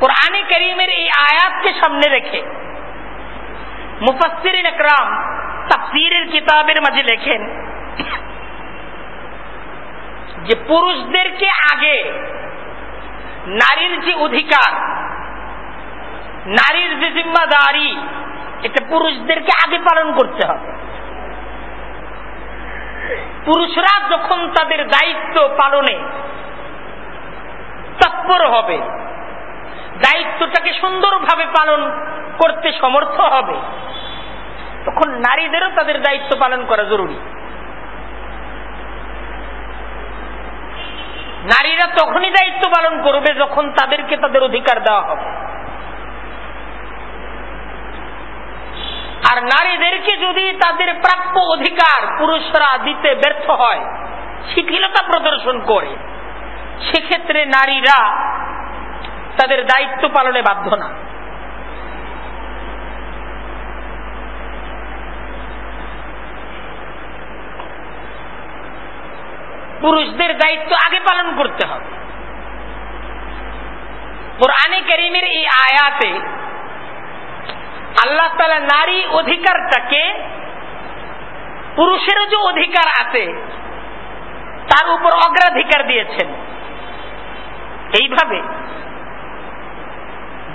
Speaker 1: কোরআনে করিমের এই আয়াতকে সামনে রেখে মুফাসির একরাম তাফসিরের কিতাবের মাঝে লেখেন যে পুরুষদেরকে আগে নারীর যে অধিকার, নারীর যে জিম্মাদারি, এটা পুরুষদেরকে আগে পালন করতে হবে। পুরুষরা যখন তাদের দায়িত্ব পালনে তৎপর হবে দায়িত্বটাকে সুন্দরভাবে পালন করতে সমর্থ হবে। তখন নারীদেরও তাদের দায়িত্ব পালন করা জরুরি। নারীরা তখনই দায়িত্ব পালন করবে যখন তাদেরকে তাদের অধিকার দেওয়া হবে। আর নারীদেরকে যদি তাদের প্রাপ্য অধিকার পুরুষরা দিতে ব্যর্থ হয়, শিথিলতা প্রদর্শন করে, সেক্ষেত্রে নারীরা তাদের দায়িত্ব পালনে বাধ্য না। পুরুষদের দায়িত্ব আগে পালন করতে হবে। কোরআনে করিমের এই আয়াতে আল্লাহ তালা নারী অধিকারটাকে, পুরুষেরও যে অধিকার আছে, তার উপর অগ্রাধিকার দিয়েছেন। এইভাবে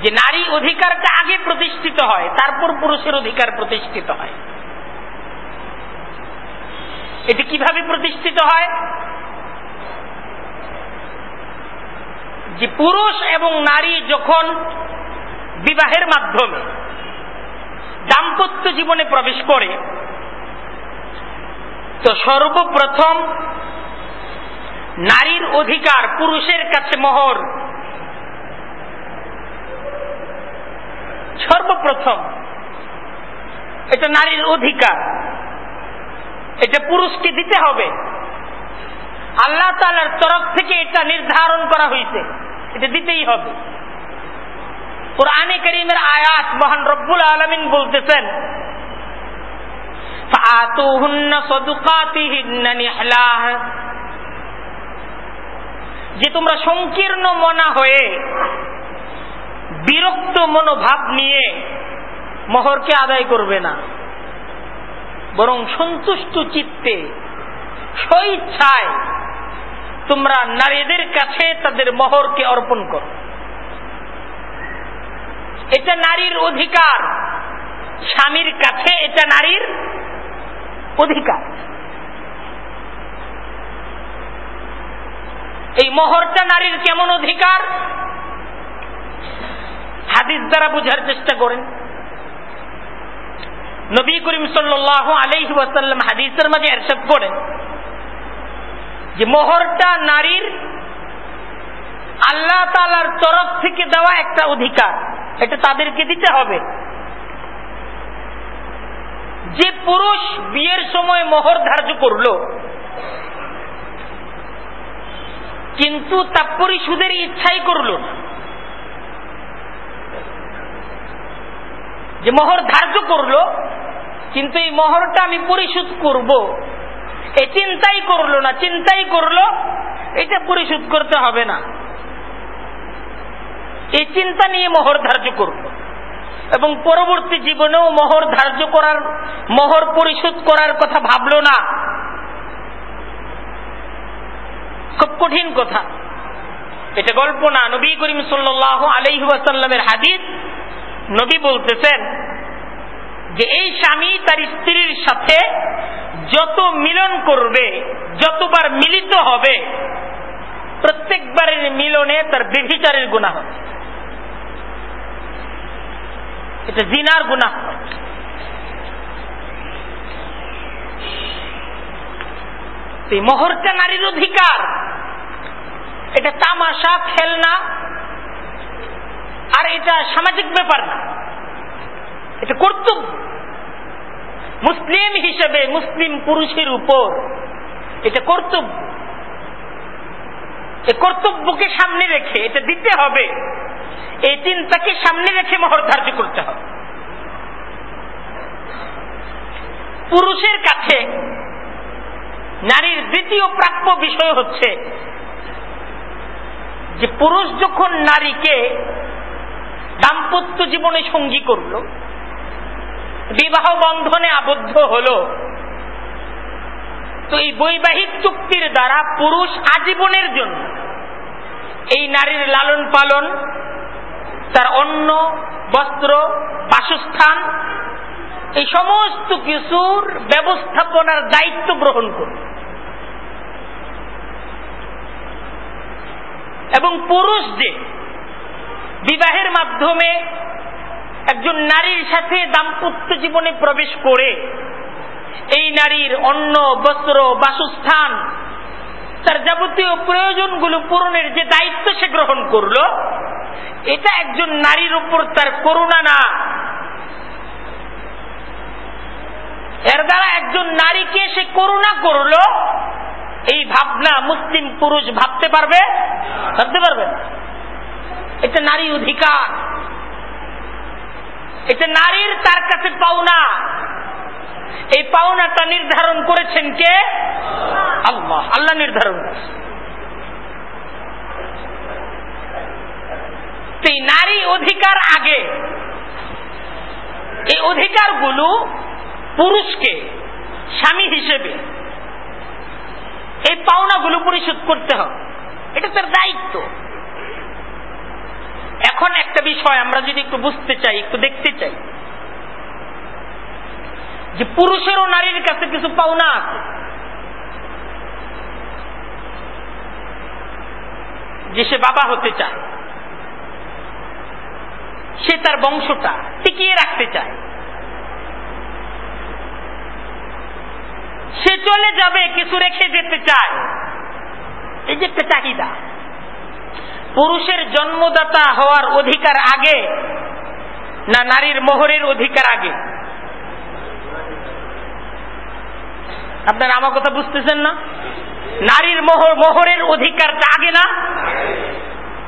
Speaker 1: যে নারী অধিকারটা আগে প্রতিষ্ঠিত হয়, তারপর পুরুষের অধিকার প্রতিষ্ঠিত হয়। এটি কীভাবে প্রতিষ্ঠিত হয়? যে পুরুষ এবং নারী যখন বিবাহের মাধ্যমে দাম্পত্য জীবনে প্রবেশ করে, তো সর্বপ্রথম নারীর অধিকার পুরুষের কাছে মোহর। সর্বপ্রথম, এটা নারীর অধিকার। এটা পুরুষকে দিতে হবে। আল্লাহ তালার তরফ থেকে এটা নির্ধারণ করা হয়েছে। এটা দিতেই হবে। কোরআনে করিমের আয়াত মহান রব্বুল আলমিন বলতেছেন যে তোমরা সংকীর্ণ মনা হয়ে বিরক্ত মনোভাব নিয়ে মহরকে আদায় করবে না। বরং সন্তুষ্ট চিত্তে, স্বইচ্ছায় তোমরা নারীদের কাছে তাদের মহরকে অর্পণ করো। এটা নারীর অধিকার। স্বামীর কাছে এটা নারীর অধিকার। এই মহরটা নারীর কেমন অধিকার? হাদিস দ্বারা বুঝার চেষ্টা করেন। নবী করিম সাল্লাহ আলাইহি ওয়াসাল্লাম হাদিসের মাঝে এরশাদ করেন যে মোহরটা নারীর আল্লাহ তালার তরফ থেকে দেওয়া একটা অধিকার, এটা তাদেরকে দিতে হবে। যে পুরুষ বিয়ের সময় মোহর ধার্য করল, কিন্তু তা পরিশোধের ইচ্ছাই করল না। যে মোহর ধার্য করল, কিন্তু এই মোহরটা আমি পরিশোধ করব। এই চিন্তাই করল না, চিন্তাই করল, এটা পরিশোধ করতে হবে না। এই চিন্তা নিয়ে মোহর ধার্য করল এবং পরবর্তী জীবনেও মোহর ধার্য করার, মোহর পরিশোধ করার কথা ভাবলো না। খুব কঠিন কথা। এটা গল্প না। নবী করিম সাল্লাহ আলহিহাসাল্লামের হাদিস। নবী বলতেছেন যে এই স্বামী তার স্ত্রীর সাথে যত মিলন করবে, যতবার মিলিত হবে, প্রত্যেকবারের মিলনে তার বেভিচারের গুণা হবে। এটা জিনার গুণা এই মোহরটা নারীর অধিকার, এটা তামাশা, খেলনা আর এটা সামাজিক ব্যাপার না। এটা কর্তব্য। মুসলিম হিসেবে মুসলিম পুরুষের উপর এটা কর্তব্য। কর্তব্যকে সামনে রেখে এটা দিতে হবে। এই চিন্তাকে সামনে রেখে মহর ধার্য করতে হবে। পুরুষের কাছে নারীর দ্বিতীয় প্রাপ্য বিষয় হচ্ছে যে পুরুষ যখন নারীকে দাম্পত্য জীবনে সঙ্গী করল। বিবাহ বন্ধনে আবদ্ধ হল। তো এই বৈবাহিক চুক্তির দ্বারা পুরুষ আজীবনের জন্য এই নারীর লালন পালন, তার অন্ন, বস্ত্র, বাসস্থান, এই সমস্ত কিছুর ব্যবস্থাপনার দায়িত্ব গ্রহণ করবে এবং পুরুষ যে বিবাহের মাধ্যমে একজন নারীর সাথে দাম্পত্য জীবনে প্রবেশ করে এই নারীর অন্ন, বস্ত্র, বাসস্থান, তার যাবতীয় প্রয়োজনগুলো পূরণের যে দায়িত্ব সে গ্রহণ করল, এটা একজন নারীর উপর তার করুণা না। এর দ্বারা একজন নারীকে সে করুণা করল, এই ভাবনা মুসলিম পুরুষ ভাবতে পারবে? ভাবতে পারবে এটা নারী অধিকার। এটা নারীর তার কাছে পাওনা। এই পাওনাটা নির্ধারণ করেছেন কে? আল্লাহ। আল্লাহ নির্ধারণ এই নারী অধিকার আগে। এই অধিকারগুলো পুরুষকে, স্বামী হিসেবে এই পাওনাগুলো পরিশোধ করতে হবে। এটা তার দায়িত্ব। এখন একটা বিষয় আমরা যদি একটু বুঝতে চাই, একটু দেখতে চাই। যে পুরুষেরও নারীর কাছে কিছু পাওনা আছে। যে সে বাবা হতে চায়। সে তার বংশটা টিকিয়ে রাখতে চায়। সে চলে যাবে, কিছু রেখে যেতে চায়। এই যে একটা চাহিদা। পুরুষের জন্মদাতা হওয়ার অধিকার আগে না নারীর মোহরের অধিকার আগে? আপনারা আমার কথা বুঝতেছেন না? নারীর মোহর, মোহরের অধিকারটা আগে না?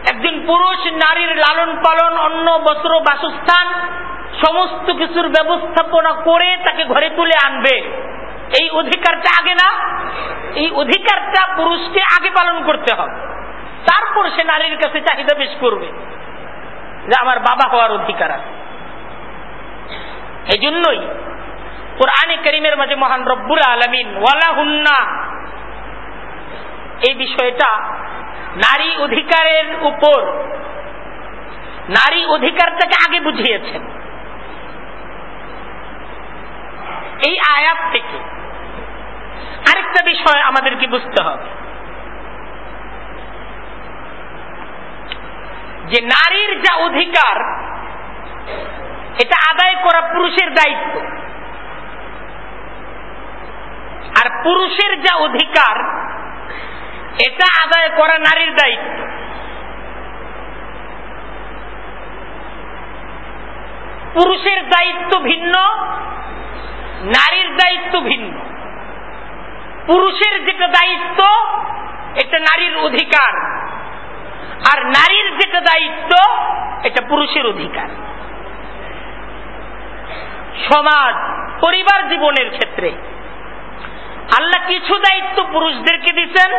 Speaker 1: একজন পুরুষ নারীর লালন পালন, অন্ন, বস্ত্র, বাসস্থান, সমস্ত কিছুর ব্যবস্থাপনা করে তাকে ঘরে তুলে আনবে। এই অধিকারটা আগে না? এই অধিকারটা পুরুষকে আগে পালন করতে হবে। তারপর সে নারীর কাছে চাহিদা পেশ করবে যে আমার বাবা হওয়ার অধিকার আছে। এই জন্যই কোরআনে করিমের মাঝে মহান রব্বুল আলমিন ওয়ালা হুন্না এই বিষয়টা নারী অধিকারের উপর, নারী অধিকারটাকে আগে বুঝিয়েছেন। এই আয়াত থেকে আরেকটা বিষয় আমাদেরকে বুঝতে হবে। যে নারীর যা অধিকার, এটা আদায় করা পুরুষের দায়িত্ব। আর পুরুষের যা অধিকার, এটা আদায় করা নারীর দায়িত্ব। পুরুষের দায়িত্ব ভিন্ন, নারীর দায়িত্ব ভিন্ন। পুরুষের যেটা দায়িত্ব, এটা নারীর অধিকার। আর নারীর যেটা দায়িত্ব, এটা পুরুষের অধিকার। সমাজ, পরিবার জীবনের ক্ষেত্রে। আল্লাহ কিছু দায়িত্ব পুরুষদেরকে দিচ্ছেন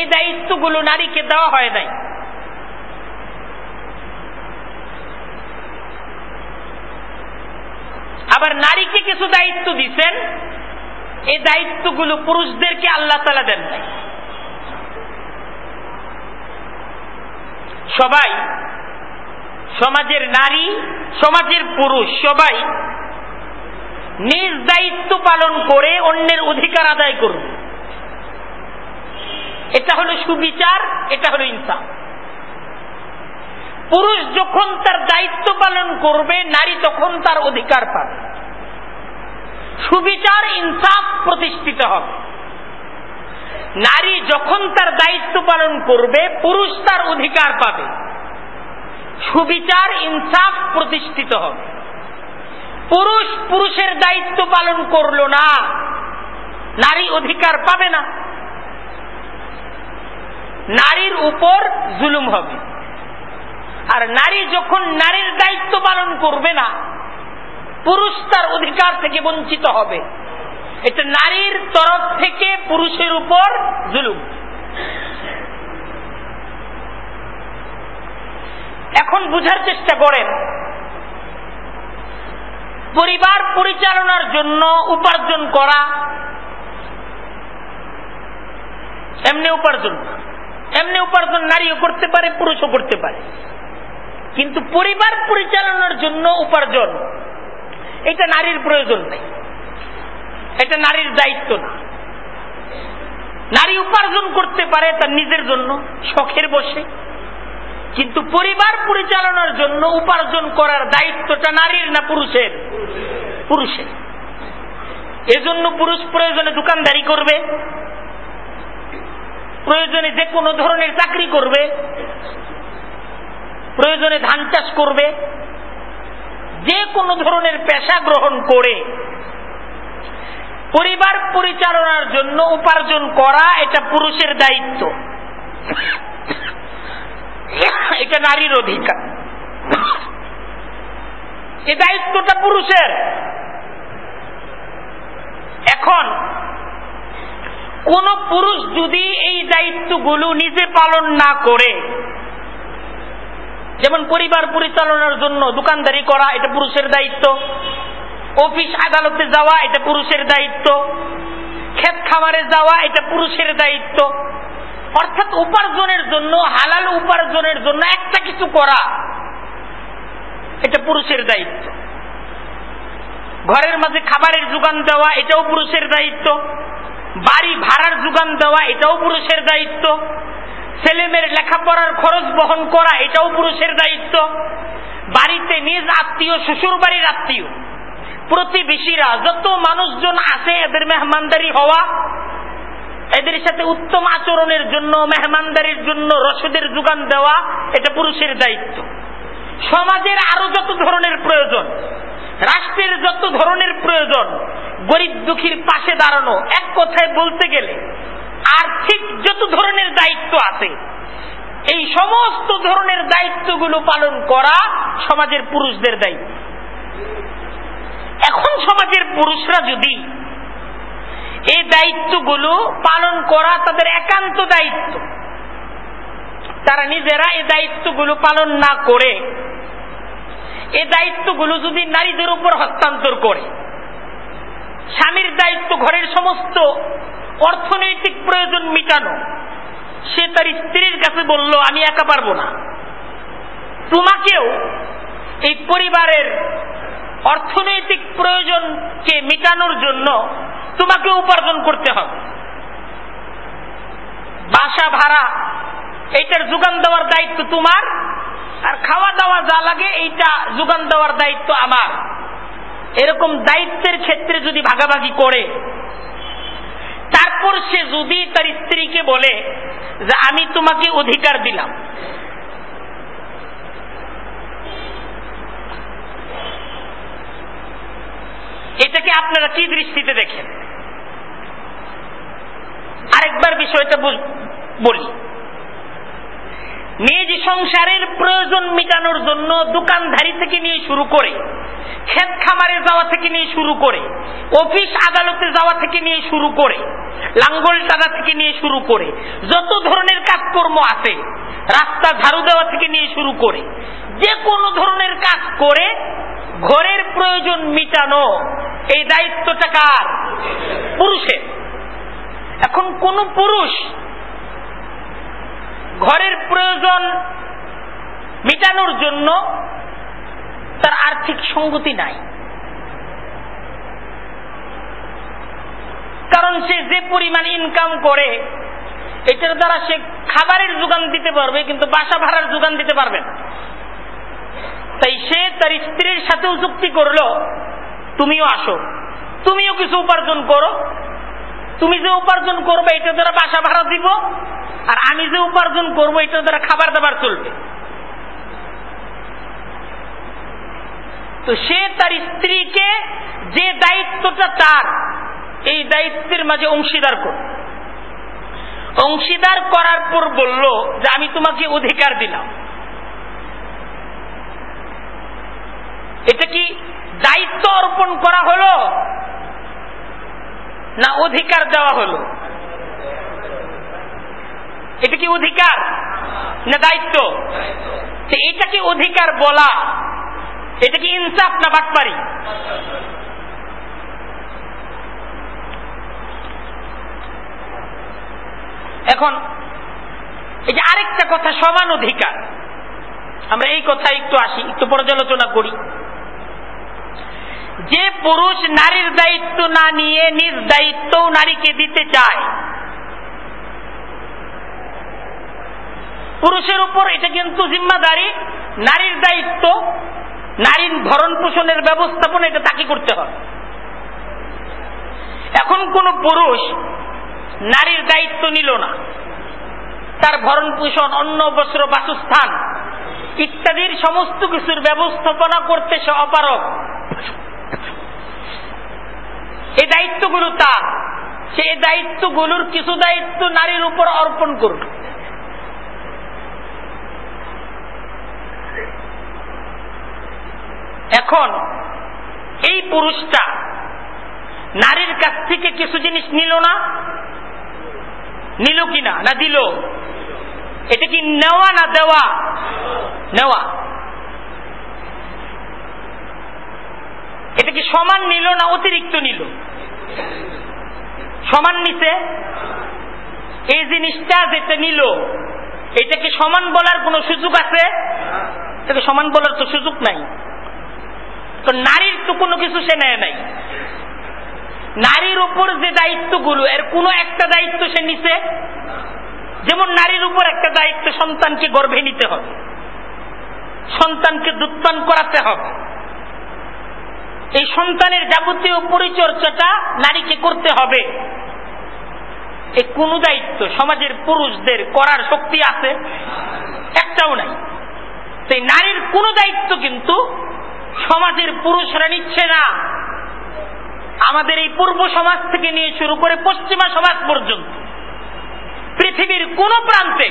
Speaker 1: এই দায়িত্বগুলো নারীকে দেওয়া হয় নাই। আবার নারীকে কিছু দায়িত্ব দিচ্ছেন এই দায়িত্বগুলো পুরুষদেরকে আল্লাহ তালা দেন নাই। সবাই। সমাজের নারী, সমাজের পুরুষ, সবাই নিজ দায়িত্ব পালন করে অন্যের অধিকার আদায় করবে এটা হলো সুবিচার, এটা হলো ইনসাফ। পুরুষ যখন তার দায়িত্ব পালন করবে, নারী তখন তার অধিকার পাবে। সুবিচার, ইনসাফ প্রতিষ্ঠিত হবে। নারী যখন তার দায়িত্ব পালন করবে, পুরুষ তার অধিকার পাবে। সুবিচার, ইনসাফ প্রতিষ্ঠিত হবে। পুরুষ পুরুষের দায়িত্ব পালন করল না, নারী অধিকার পাবে না। নারীর উপর জুলুম হবে। আর নারী যখন নারীর দায়িত্ব পালন করবে না, পুরুষ তার অধিকার থেকে বঞ্চিত হবে। এটা নারীর তরফ থেকে পুরুষের উপর জুলুম। এখন বুঝার চেষ্টা করেন, পরিবার পরিচালনার জন্য উপার্জন করা, এমনি উপার্জন এমনি উপার্জন নারীও করতে পারে, পুরুষও করতে পারে। কিন্তু পরিবার পরিচালনার জন্য উপার্জন, এটা নারীর প্রয়োজন নেই। এটা নারীর দায়িত্ব না। নারী উপার্জন করতে পারে তার নিজের জন্য, শখের বসে। কিন্তু পরিবার পরিচালনার জন্য উপার্জন করার দায়িত্বটা নারীর না পুরুষের? পুরুষের। এজন্য পুরুষ প্রয়োজনে দোকানদারি করবে, প্রয়োজনে যে কোনো ধরনের চাকরি করবে, প্রয়োজনে ধান চাষ করবে, যে কোনো ধরনের পেশা গ্রহণ করে পরিবার পরিচালনার জন্য উপার্জন করা এটা পুরুষের দায়িত্ব। এটা নারীর অধিকার। এই দায়িত্বটা পুরুষের। এখন, কোন পুরুষ যদি এই দায়িত্বগুলো নিজে পালন না করে, যেমন পরিবার পরিচালনার জন্য দোকানদারি করা, এটা পুরুষের দায়িত্ব। অফিস আদালতে যাওয়া, এটা পুরুষের দায়িত্ব। ক্ষেত খামারে যাওয়া, এটা পুরুষের দায়িত্ব। অর্থাৎ উপার্জনের জন্য, হালাল উপার্জনের জন্য একটা কিছু করা, এটা পুরুষের দায়িত্ব। ঘরের মাঝে খাবারের যোগান দেওয়া, এটাও পুরুষের দায়িত্ব। বাড়ি ভাড়ার যোগান দেওয়া, এটাও পুরুষের দায়িত্ব। ছেলেমেয়ের লেখাপড়ার খরচ বহন করা, এটাও পুরুষের দায়িত্ব। বাড়িতে নিজ আত্মীয় শ্বশুর বাড়ির আত্মীয়। প্রতিবেশীরা যত মানুষজন আছে এদের মেহমানদারি হওয়া, এদের সাথে উত্তম আচরণের জন্য, মেহমানদারির জন্য রসদের যোগান দেওয়া, এটা পুরুষের দায়িত্ব। সমাজের আরও যত ধরনের প্রয়োজন, রাষ্ট্রের যত ধরনের প্রয়োজন, গরিব দুঃখীর পাশে দাঁড়ানো, এক কথায় বলতে গেলে, আর্থিক যত ধরনের দায়িত্ব আছে, এই সমস্ত ধরনের দায়িত্বগুলো পালন করা সমাজের পুরুষদের দায়িত্ব। এখন সমাজের পুরুষরা যদি এই দায়িত্বগুলো পালন করা তাদের একান্ত দায়িত্ব, তারা নিজেরা এই দায়িত্বগুলো পালন না করে এই দায়িত্বগুলো যদি নারীদের উপর হস্তান্তর করে, স্বামীর দায়িত্ব ঘরের সমস্ত অর্থনৈতিক প্রয়োজন মিটানো, সে তার স্ত্রীর কাছে বলল, আমি একা পারব না। তোমাকেও এই পরিবারের অর্থনৈতিক প্রয়োজনকে মেটানোর জন্য তোমাকে উপার্জন করতে হবে। বাসা ভাড়া, এইটার যোগান দেওয়ার দায়িত্ব তোমার, আর খাওয়া দাওয়া যা লাগে এইটা যোগান দেওয়ার দায়িত্ব আমার। এরকম দায়িত্বের ক্ষেত্রে যদি ভাগাভাগি করে, তারপর সে যদি তার স্ত্রীকে বলে যে, আমি তোমাকে অধিকার দিলাম। এটাকে আপনারা কি দৃষ্টিতে দেখেন? আরেকবার বিষয়টা বলি। নিজ সংসারের প্রয়োজন মেটানোর জন্য দোকানধারি থেকে নিয়ে শুরু করে, ক্ষেত খামারে যাওয়া থেকে নিয়ে শুরু করে, অফিস আদালতে যাওয়া থেকে নিয়ে শুরু করে, লাঙ্গল টানা থেকে নিয়ে শুরু করে, যত ধরনের কাজকর্ম আছে, রাস্তা ঝাড়ু দেওয়া থেকে নিয়ে শুরু করে, যে কোনো ধরনের কাজ করে ঘরের প্রয়োজন মিটানো, এই দায়িত্বটা কার? পুরুষের। এখন কোন পুরুষ ঘরের প্রয়োজন মিটানোর জন্য তার আর্থিক সঙ্গতি নাই। কারণ সে যে পরিমাণ ইনকাম করে, এটার দ্বারা সে খাবারের যোগান দিতে পারবে, কিন্তু বাসা ভাড়ার যোগান দিতে পারবে না। তাই সে তার স্ত্রীর সাথেও চুক্তি করল, তুমিও আসো। তুমিও কিছু উপার্জন করো। তুমি যে উপার্জন করবে, এটা দ্বারা বাসা ভাড়া দিব, আর আমি যে উপার্জন করব, এটা দ্বারা খাবার দাবার চলবে। তো সে তার স্ত্রীকে যে দায়িত্বটা তার, এই দায়িত্বের মাঝে অংশীদার কর অংশীদার করার পর বলল যে, আমি তোমাকে অধিকার দিলাম। এটা কি দায়িত্ব অর্পণ করা হলো? না অধিকার দেওয়া হলো? এটা কি অধিকার? না দায়িত্ব? এটা কি অধিকার বলা? এটা কি ইনসাফ না বাটপারি? এখন, এই যে আরেকটা কথা, সমান অধিকার। আমরা এই কথা একটু আসি, একটু পর্যালোচনা করি। যে পুরুষ নারীর দায়িত্ব না নিয়ে নিজ দায়িত্ব নারীকে দিতে চায়। পুরুষের উপর এটা কিন্তু জিম্মাদারি, নারীর দায়িত্ব, নারীর ভরণ পোষণের ব্যবস্থাপনা এটা তাকে করতে হবে। এখন কোন পুরুষ নারীর দায়িত্ব নিল না, তার ভরণ পোষণ, অন্ন, বস্ত্র, বাসস্থান ইত্যাদির সমস্ত কিছুর ব্যবস্থাপনা করতে সে অপারক এই দায়িত্বগুলো তার। সে দায়িত্বগুলোর কিছু দায়িত্ব নারীর উপর অর্পণ করুন এখন এই পুরুষটা নারীর কাছ থেকে কিছু জিনিস নিল না? নিল কিনা? না দিল? এটা কি নেওয়া না দেওয়া? নেওয়া। এটা কি সমান নিল না অতিরিক্ত নিল? সমান নিছে? এই জিনিসটা যেটা নিল, এটা কি সমান বলার কোন সুযোগ আছে? এটাকে সমান বলার তো সুযোগ নাই। তো নারীর তো কোনো কিছু সে নেয় নাই। নারীর উপর যে দায়িত্বগুলো, এর কোনো একটা দায়িত্ব সে নিছে? যেমন নারীর উপর একটা দায়িত্ব সন্তানকে গর্ভে নিতে হবে, সন্তানকে দুধপান করাতে হবে। এই সন্তানের যাবতীয় পরিচর্যাটা নারীকে করতে হবে। এই কোন দায়িত্ব সমাজের পুরুষদের করার শক্তি আছে? একটাও নাই। সেই নারীর কোন দায়িত্ব কিন্তু সমাজের পুরুষরা নিচ্ছে না। আমাদের এই পূর্ব সমাজ থেকে নিয়ে শুরু করে পশ্চিমা সমাজ পর্যন্ত পৃথিবীর কোন প্রান্তে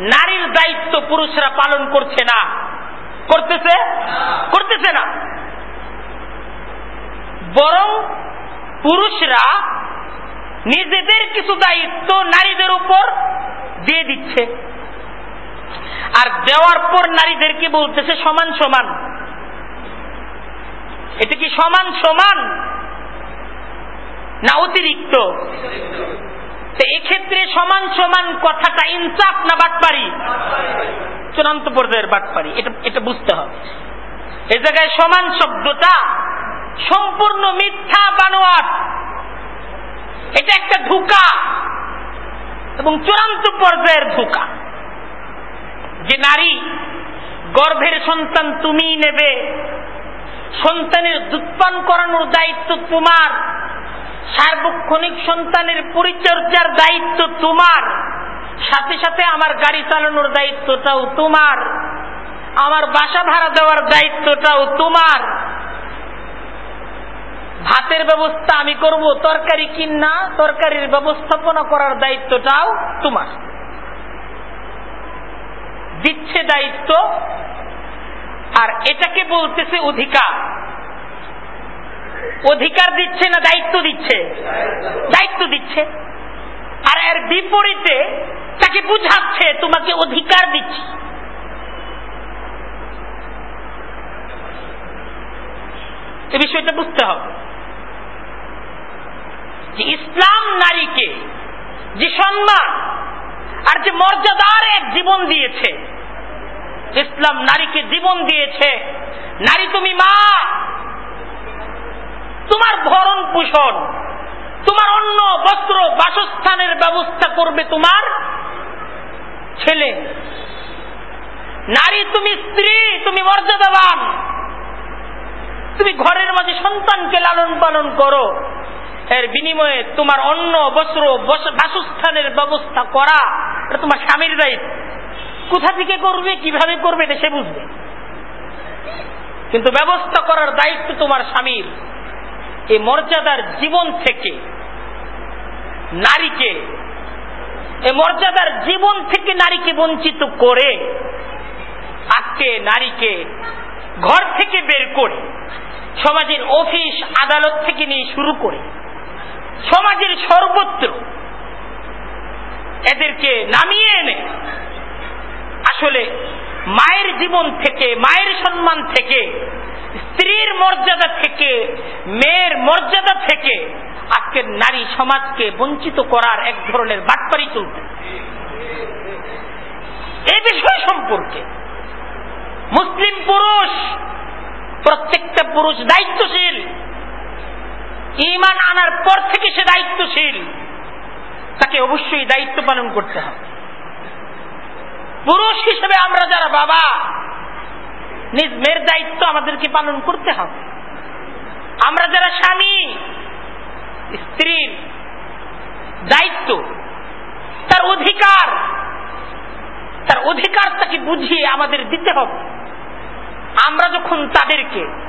Speaker 1: নারীর দায়িত্ব পুরুষরা পালন করছে না। করতেছে? করতেছে না। বরং পুরুষরা নিজেদের কিছু দায়িত্ব নারীদের উপর দিয়ে দিচ্ছে। আর দেওয়ার পর নারীদেরকে বলতেছে সমান সমান। এটা কি সমান সমান না অতিরিক্ত? এক্ষেত্রে সমান সমান কথাটা ইনসাফ না বাটপারি? চূড়ান্ত পর্যায়ের বাটপারি। এটা এটা বুঝতে হবে। এ জায়গায় সমান শব্দটা সম্পূর্ণ মিথ্যা বানোয়াট। এটা একটা ধোকা এবং চূড়ান্ত পর্যায়ের ধোকা। যে নারী গর্ভের সন্তান তুমি নেবে, সন্তানের দুৎপান করানোর দায়িত্ব তোমার, সার্বক্ষণিক সন্তানের পরিচর্যার দায়িত্ব তোমার, সাথে সাথে আমার গাড়ি চালানোর দায়িত্বটাও তোমার, আমার বাসা ভাড়া দেওয়ার দায়িত্বটাও তোমার। ভাতের ব্যবস্থা আমি করব, তরকারি কিনা, তরকারির ব্যবস্থাপনা করার দায়িত্বটাও তোমার। দিচ্ছে দায়িত্ব, আর এটাকে বলতেছে অধিকার। অধিকার দিচ্ছে না দায়িত্ব দিচ্ছে? দায়িত্ব দিচ্ছে। আর এর বিপরীতে তাকে বুঝাচ্ছে, তোমাকে অধিকার দিচ্ছি। এ বিষয়টা বুঝতে হবে। যে ইসলাম নারীকে যে সম্মান আর যে মর্যাদার এক জীবন দিয়েছে ইসলাম নারীকে জীবন দিয়েছে, নারী তুমি মা, তোমার ভরণ পোষণ, তোমার অন্য বস্ত্র, বাসস্থানের ব্যবস্থা করবে তোমার ছেলে। নারী তুমি স্ত্রী, তুমি মর্যাদাবান। তুমি ঘরের মাঝে সন্তানকে লালন পালন করো। এর বিনিময়ে তোমার অন্য বস্ত্র বাসস্থানের ব্যবস্থা করা, এটা তোমার স্বামীর দায়িত্ব। কোথা থেকে করবে, কীভাবে করবে, এটা সে বুঝবে। কিন্তু ব্যবস্থা করার দায়িত্ব তোমার স্বামীর। এই মর্যাদার জীবন থেকে নারীকে এই মর্যাদার জীবন থেকে নারীকে বঞ্চিত করে, আজকে নারীকে ঘর থেকে বের করে, সমাজের অফিস, আদালত থেকে নিয়ে শুরু করে সমাজের সর্বত্র এদেরকে নামিয়ে এনে আসলে মায়ের জীবন থেকে, মায়ের সম্মান থেকে, স্ত্রীর মর্যাদা থেকে, মেয়ের মর্যাদা থেকে আজকের নারী সমাজকে বঞ্চিত করার এক ধরনের বাটপারি চলতে এই বিষয় সম্পর্কে মুসলিম পুরুষ, প্রত্যেকটা পুরুষ দায়িত্বশীল। ইমান আনার পর থেকে সে দায়িত্বশীল। তাকে অবশ্যই দায়িত্ব পালন করতে হবে। পুরুষ হিসেবে আমরা যারা বাবা, নিজ মেয়ের দায়িত্ব আমাদেরকে পালন করতে হবে। আমরা যারা স্বামী স্ত্রীর দায়িত্ব, তার অধিকার তার অধিকার তাকে বুঝিয়ে আমাদের দিতে হবে। আমরা যখন তাদেরকে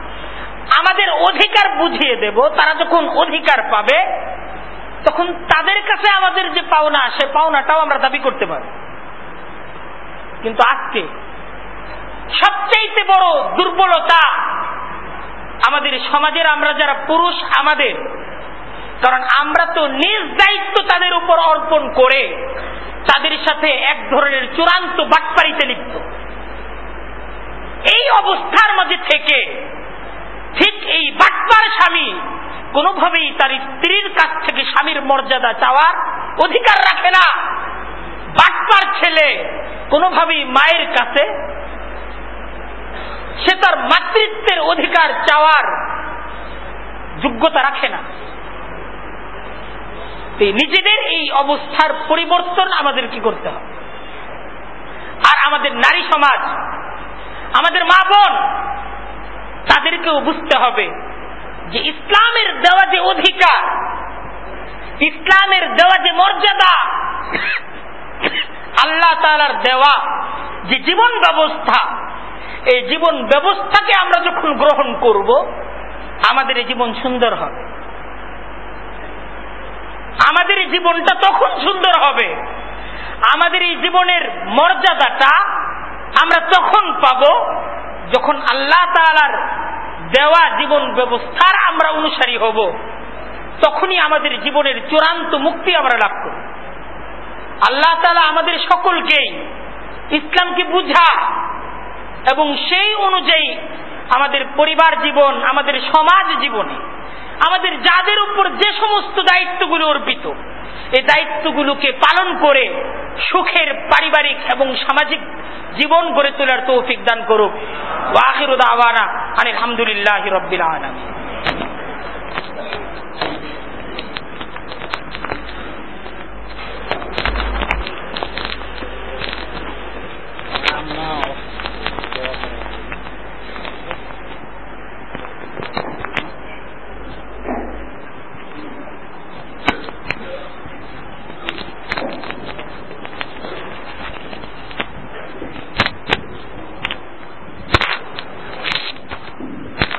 Speaker 1: আমাদের অধিকার বুঝিয়ে দেব, তারা যখন অধিকার পাবে, তখন তাদের কাছে আমাদের যে পাওনা, সে পাওনাটাও আমরা দাবি করতে পারি। কিন্তু আজকে সবচাইতে বড় দুর্বলতা আমাদের সমাজের, আমরা যারা পুরুষ, আমাদের। কারণ আমরা তো নিজ দায়িত্ব তাদের উপর অর্পণ করে তাদের সাথে এক ধরনের চূড়ান্ত বাটপাড়িতে লিপ্ত। এই অবস্থার মাঝে থেকে ঠিক এই বাটপার স্বামী কোনোভাবেই তার স্ত্রীর কাছ থেকে স্বামীর মর্যাদা চাওয়ার অধিকার রাখে না। বাটপার ছেলে কোনোভাবেই মায়ের কাছে সে তার মাতৃত্বের অধিকার চাওয়ার যোগ্যতা রাখে না। নিজেদের এই অবস্থার পরিবর্তন আমাদের কি করতে হবে? আর আমাদের নারী সমাজ, আমাদের মা বোন তাদেরকেও বুঝতে হবে যে ইসলামের দেওয়া যে অধিকার, ইসলামের দেওয়া যে মর্যাদা, আল্লাহ তালার দেওয়া যে জীবন ব্যবস্থা, এই জীবন ব্যবস্থাকে আমরা যখন গ্রহণ করব, আমাদের জীবন সুন্দর হবে। আমাদের জীবনটা তখন সুন্দর হবে। আমাদের এই জীবনের মর্যাদাটা আমরা তখন পাব যখন আল্লাহ তালার দেওয়া জীবন ব্যবস্থার আমরা অনুসারী হব, তখনই আমাদের জীবনের চূড়ান্ত মুক্তি আমরা লাভ করব। আল্লাহ তালা আমাদের সকলকেই ইসলামকে বুঝা এবং সেই অনুযায়ী আমাদের পরিবার জীবন, আমাদের সমাজ জীবনে আমাদের যাদের উপর যে সমস্ত দায়িত্বগুলো অর্পিত এই দায়িত্বগুলোকে পালন করে সুখের পারিবারিক এবং সামাজিক জীবন গড়ে তোলার তৌফিক দান করুক আখির আওয়ানা আলহামদুলিল্লাহ রব্বিল আলমী.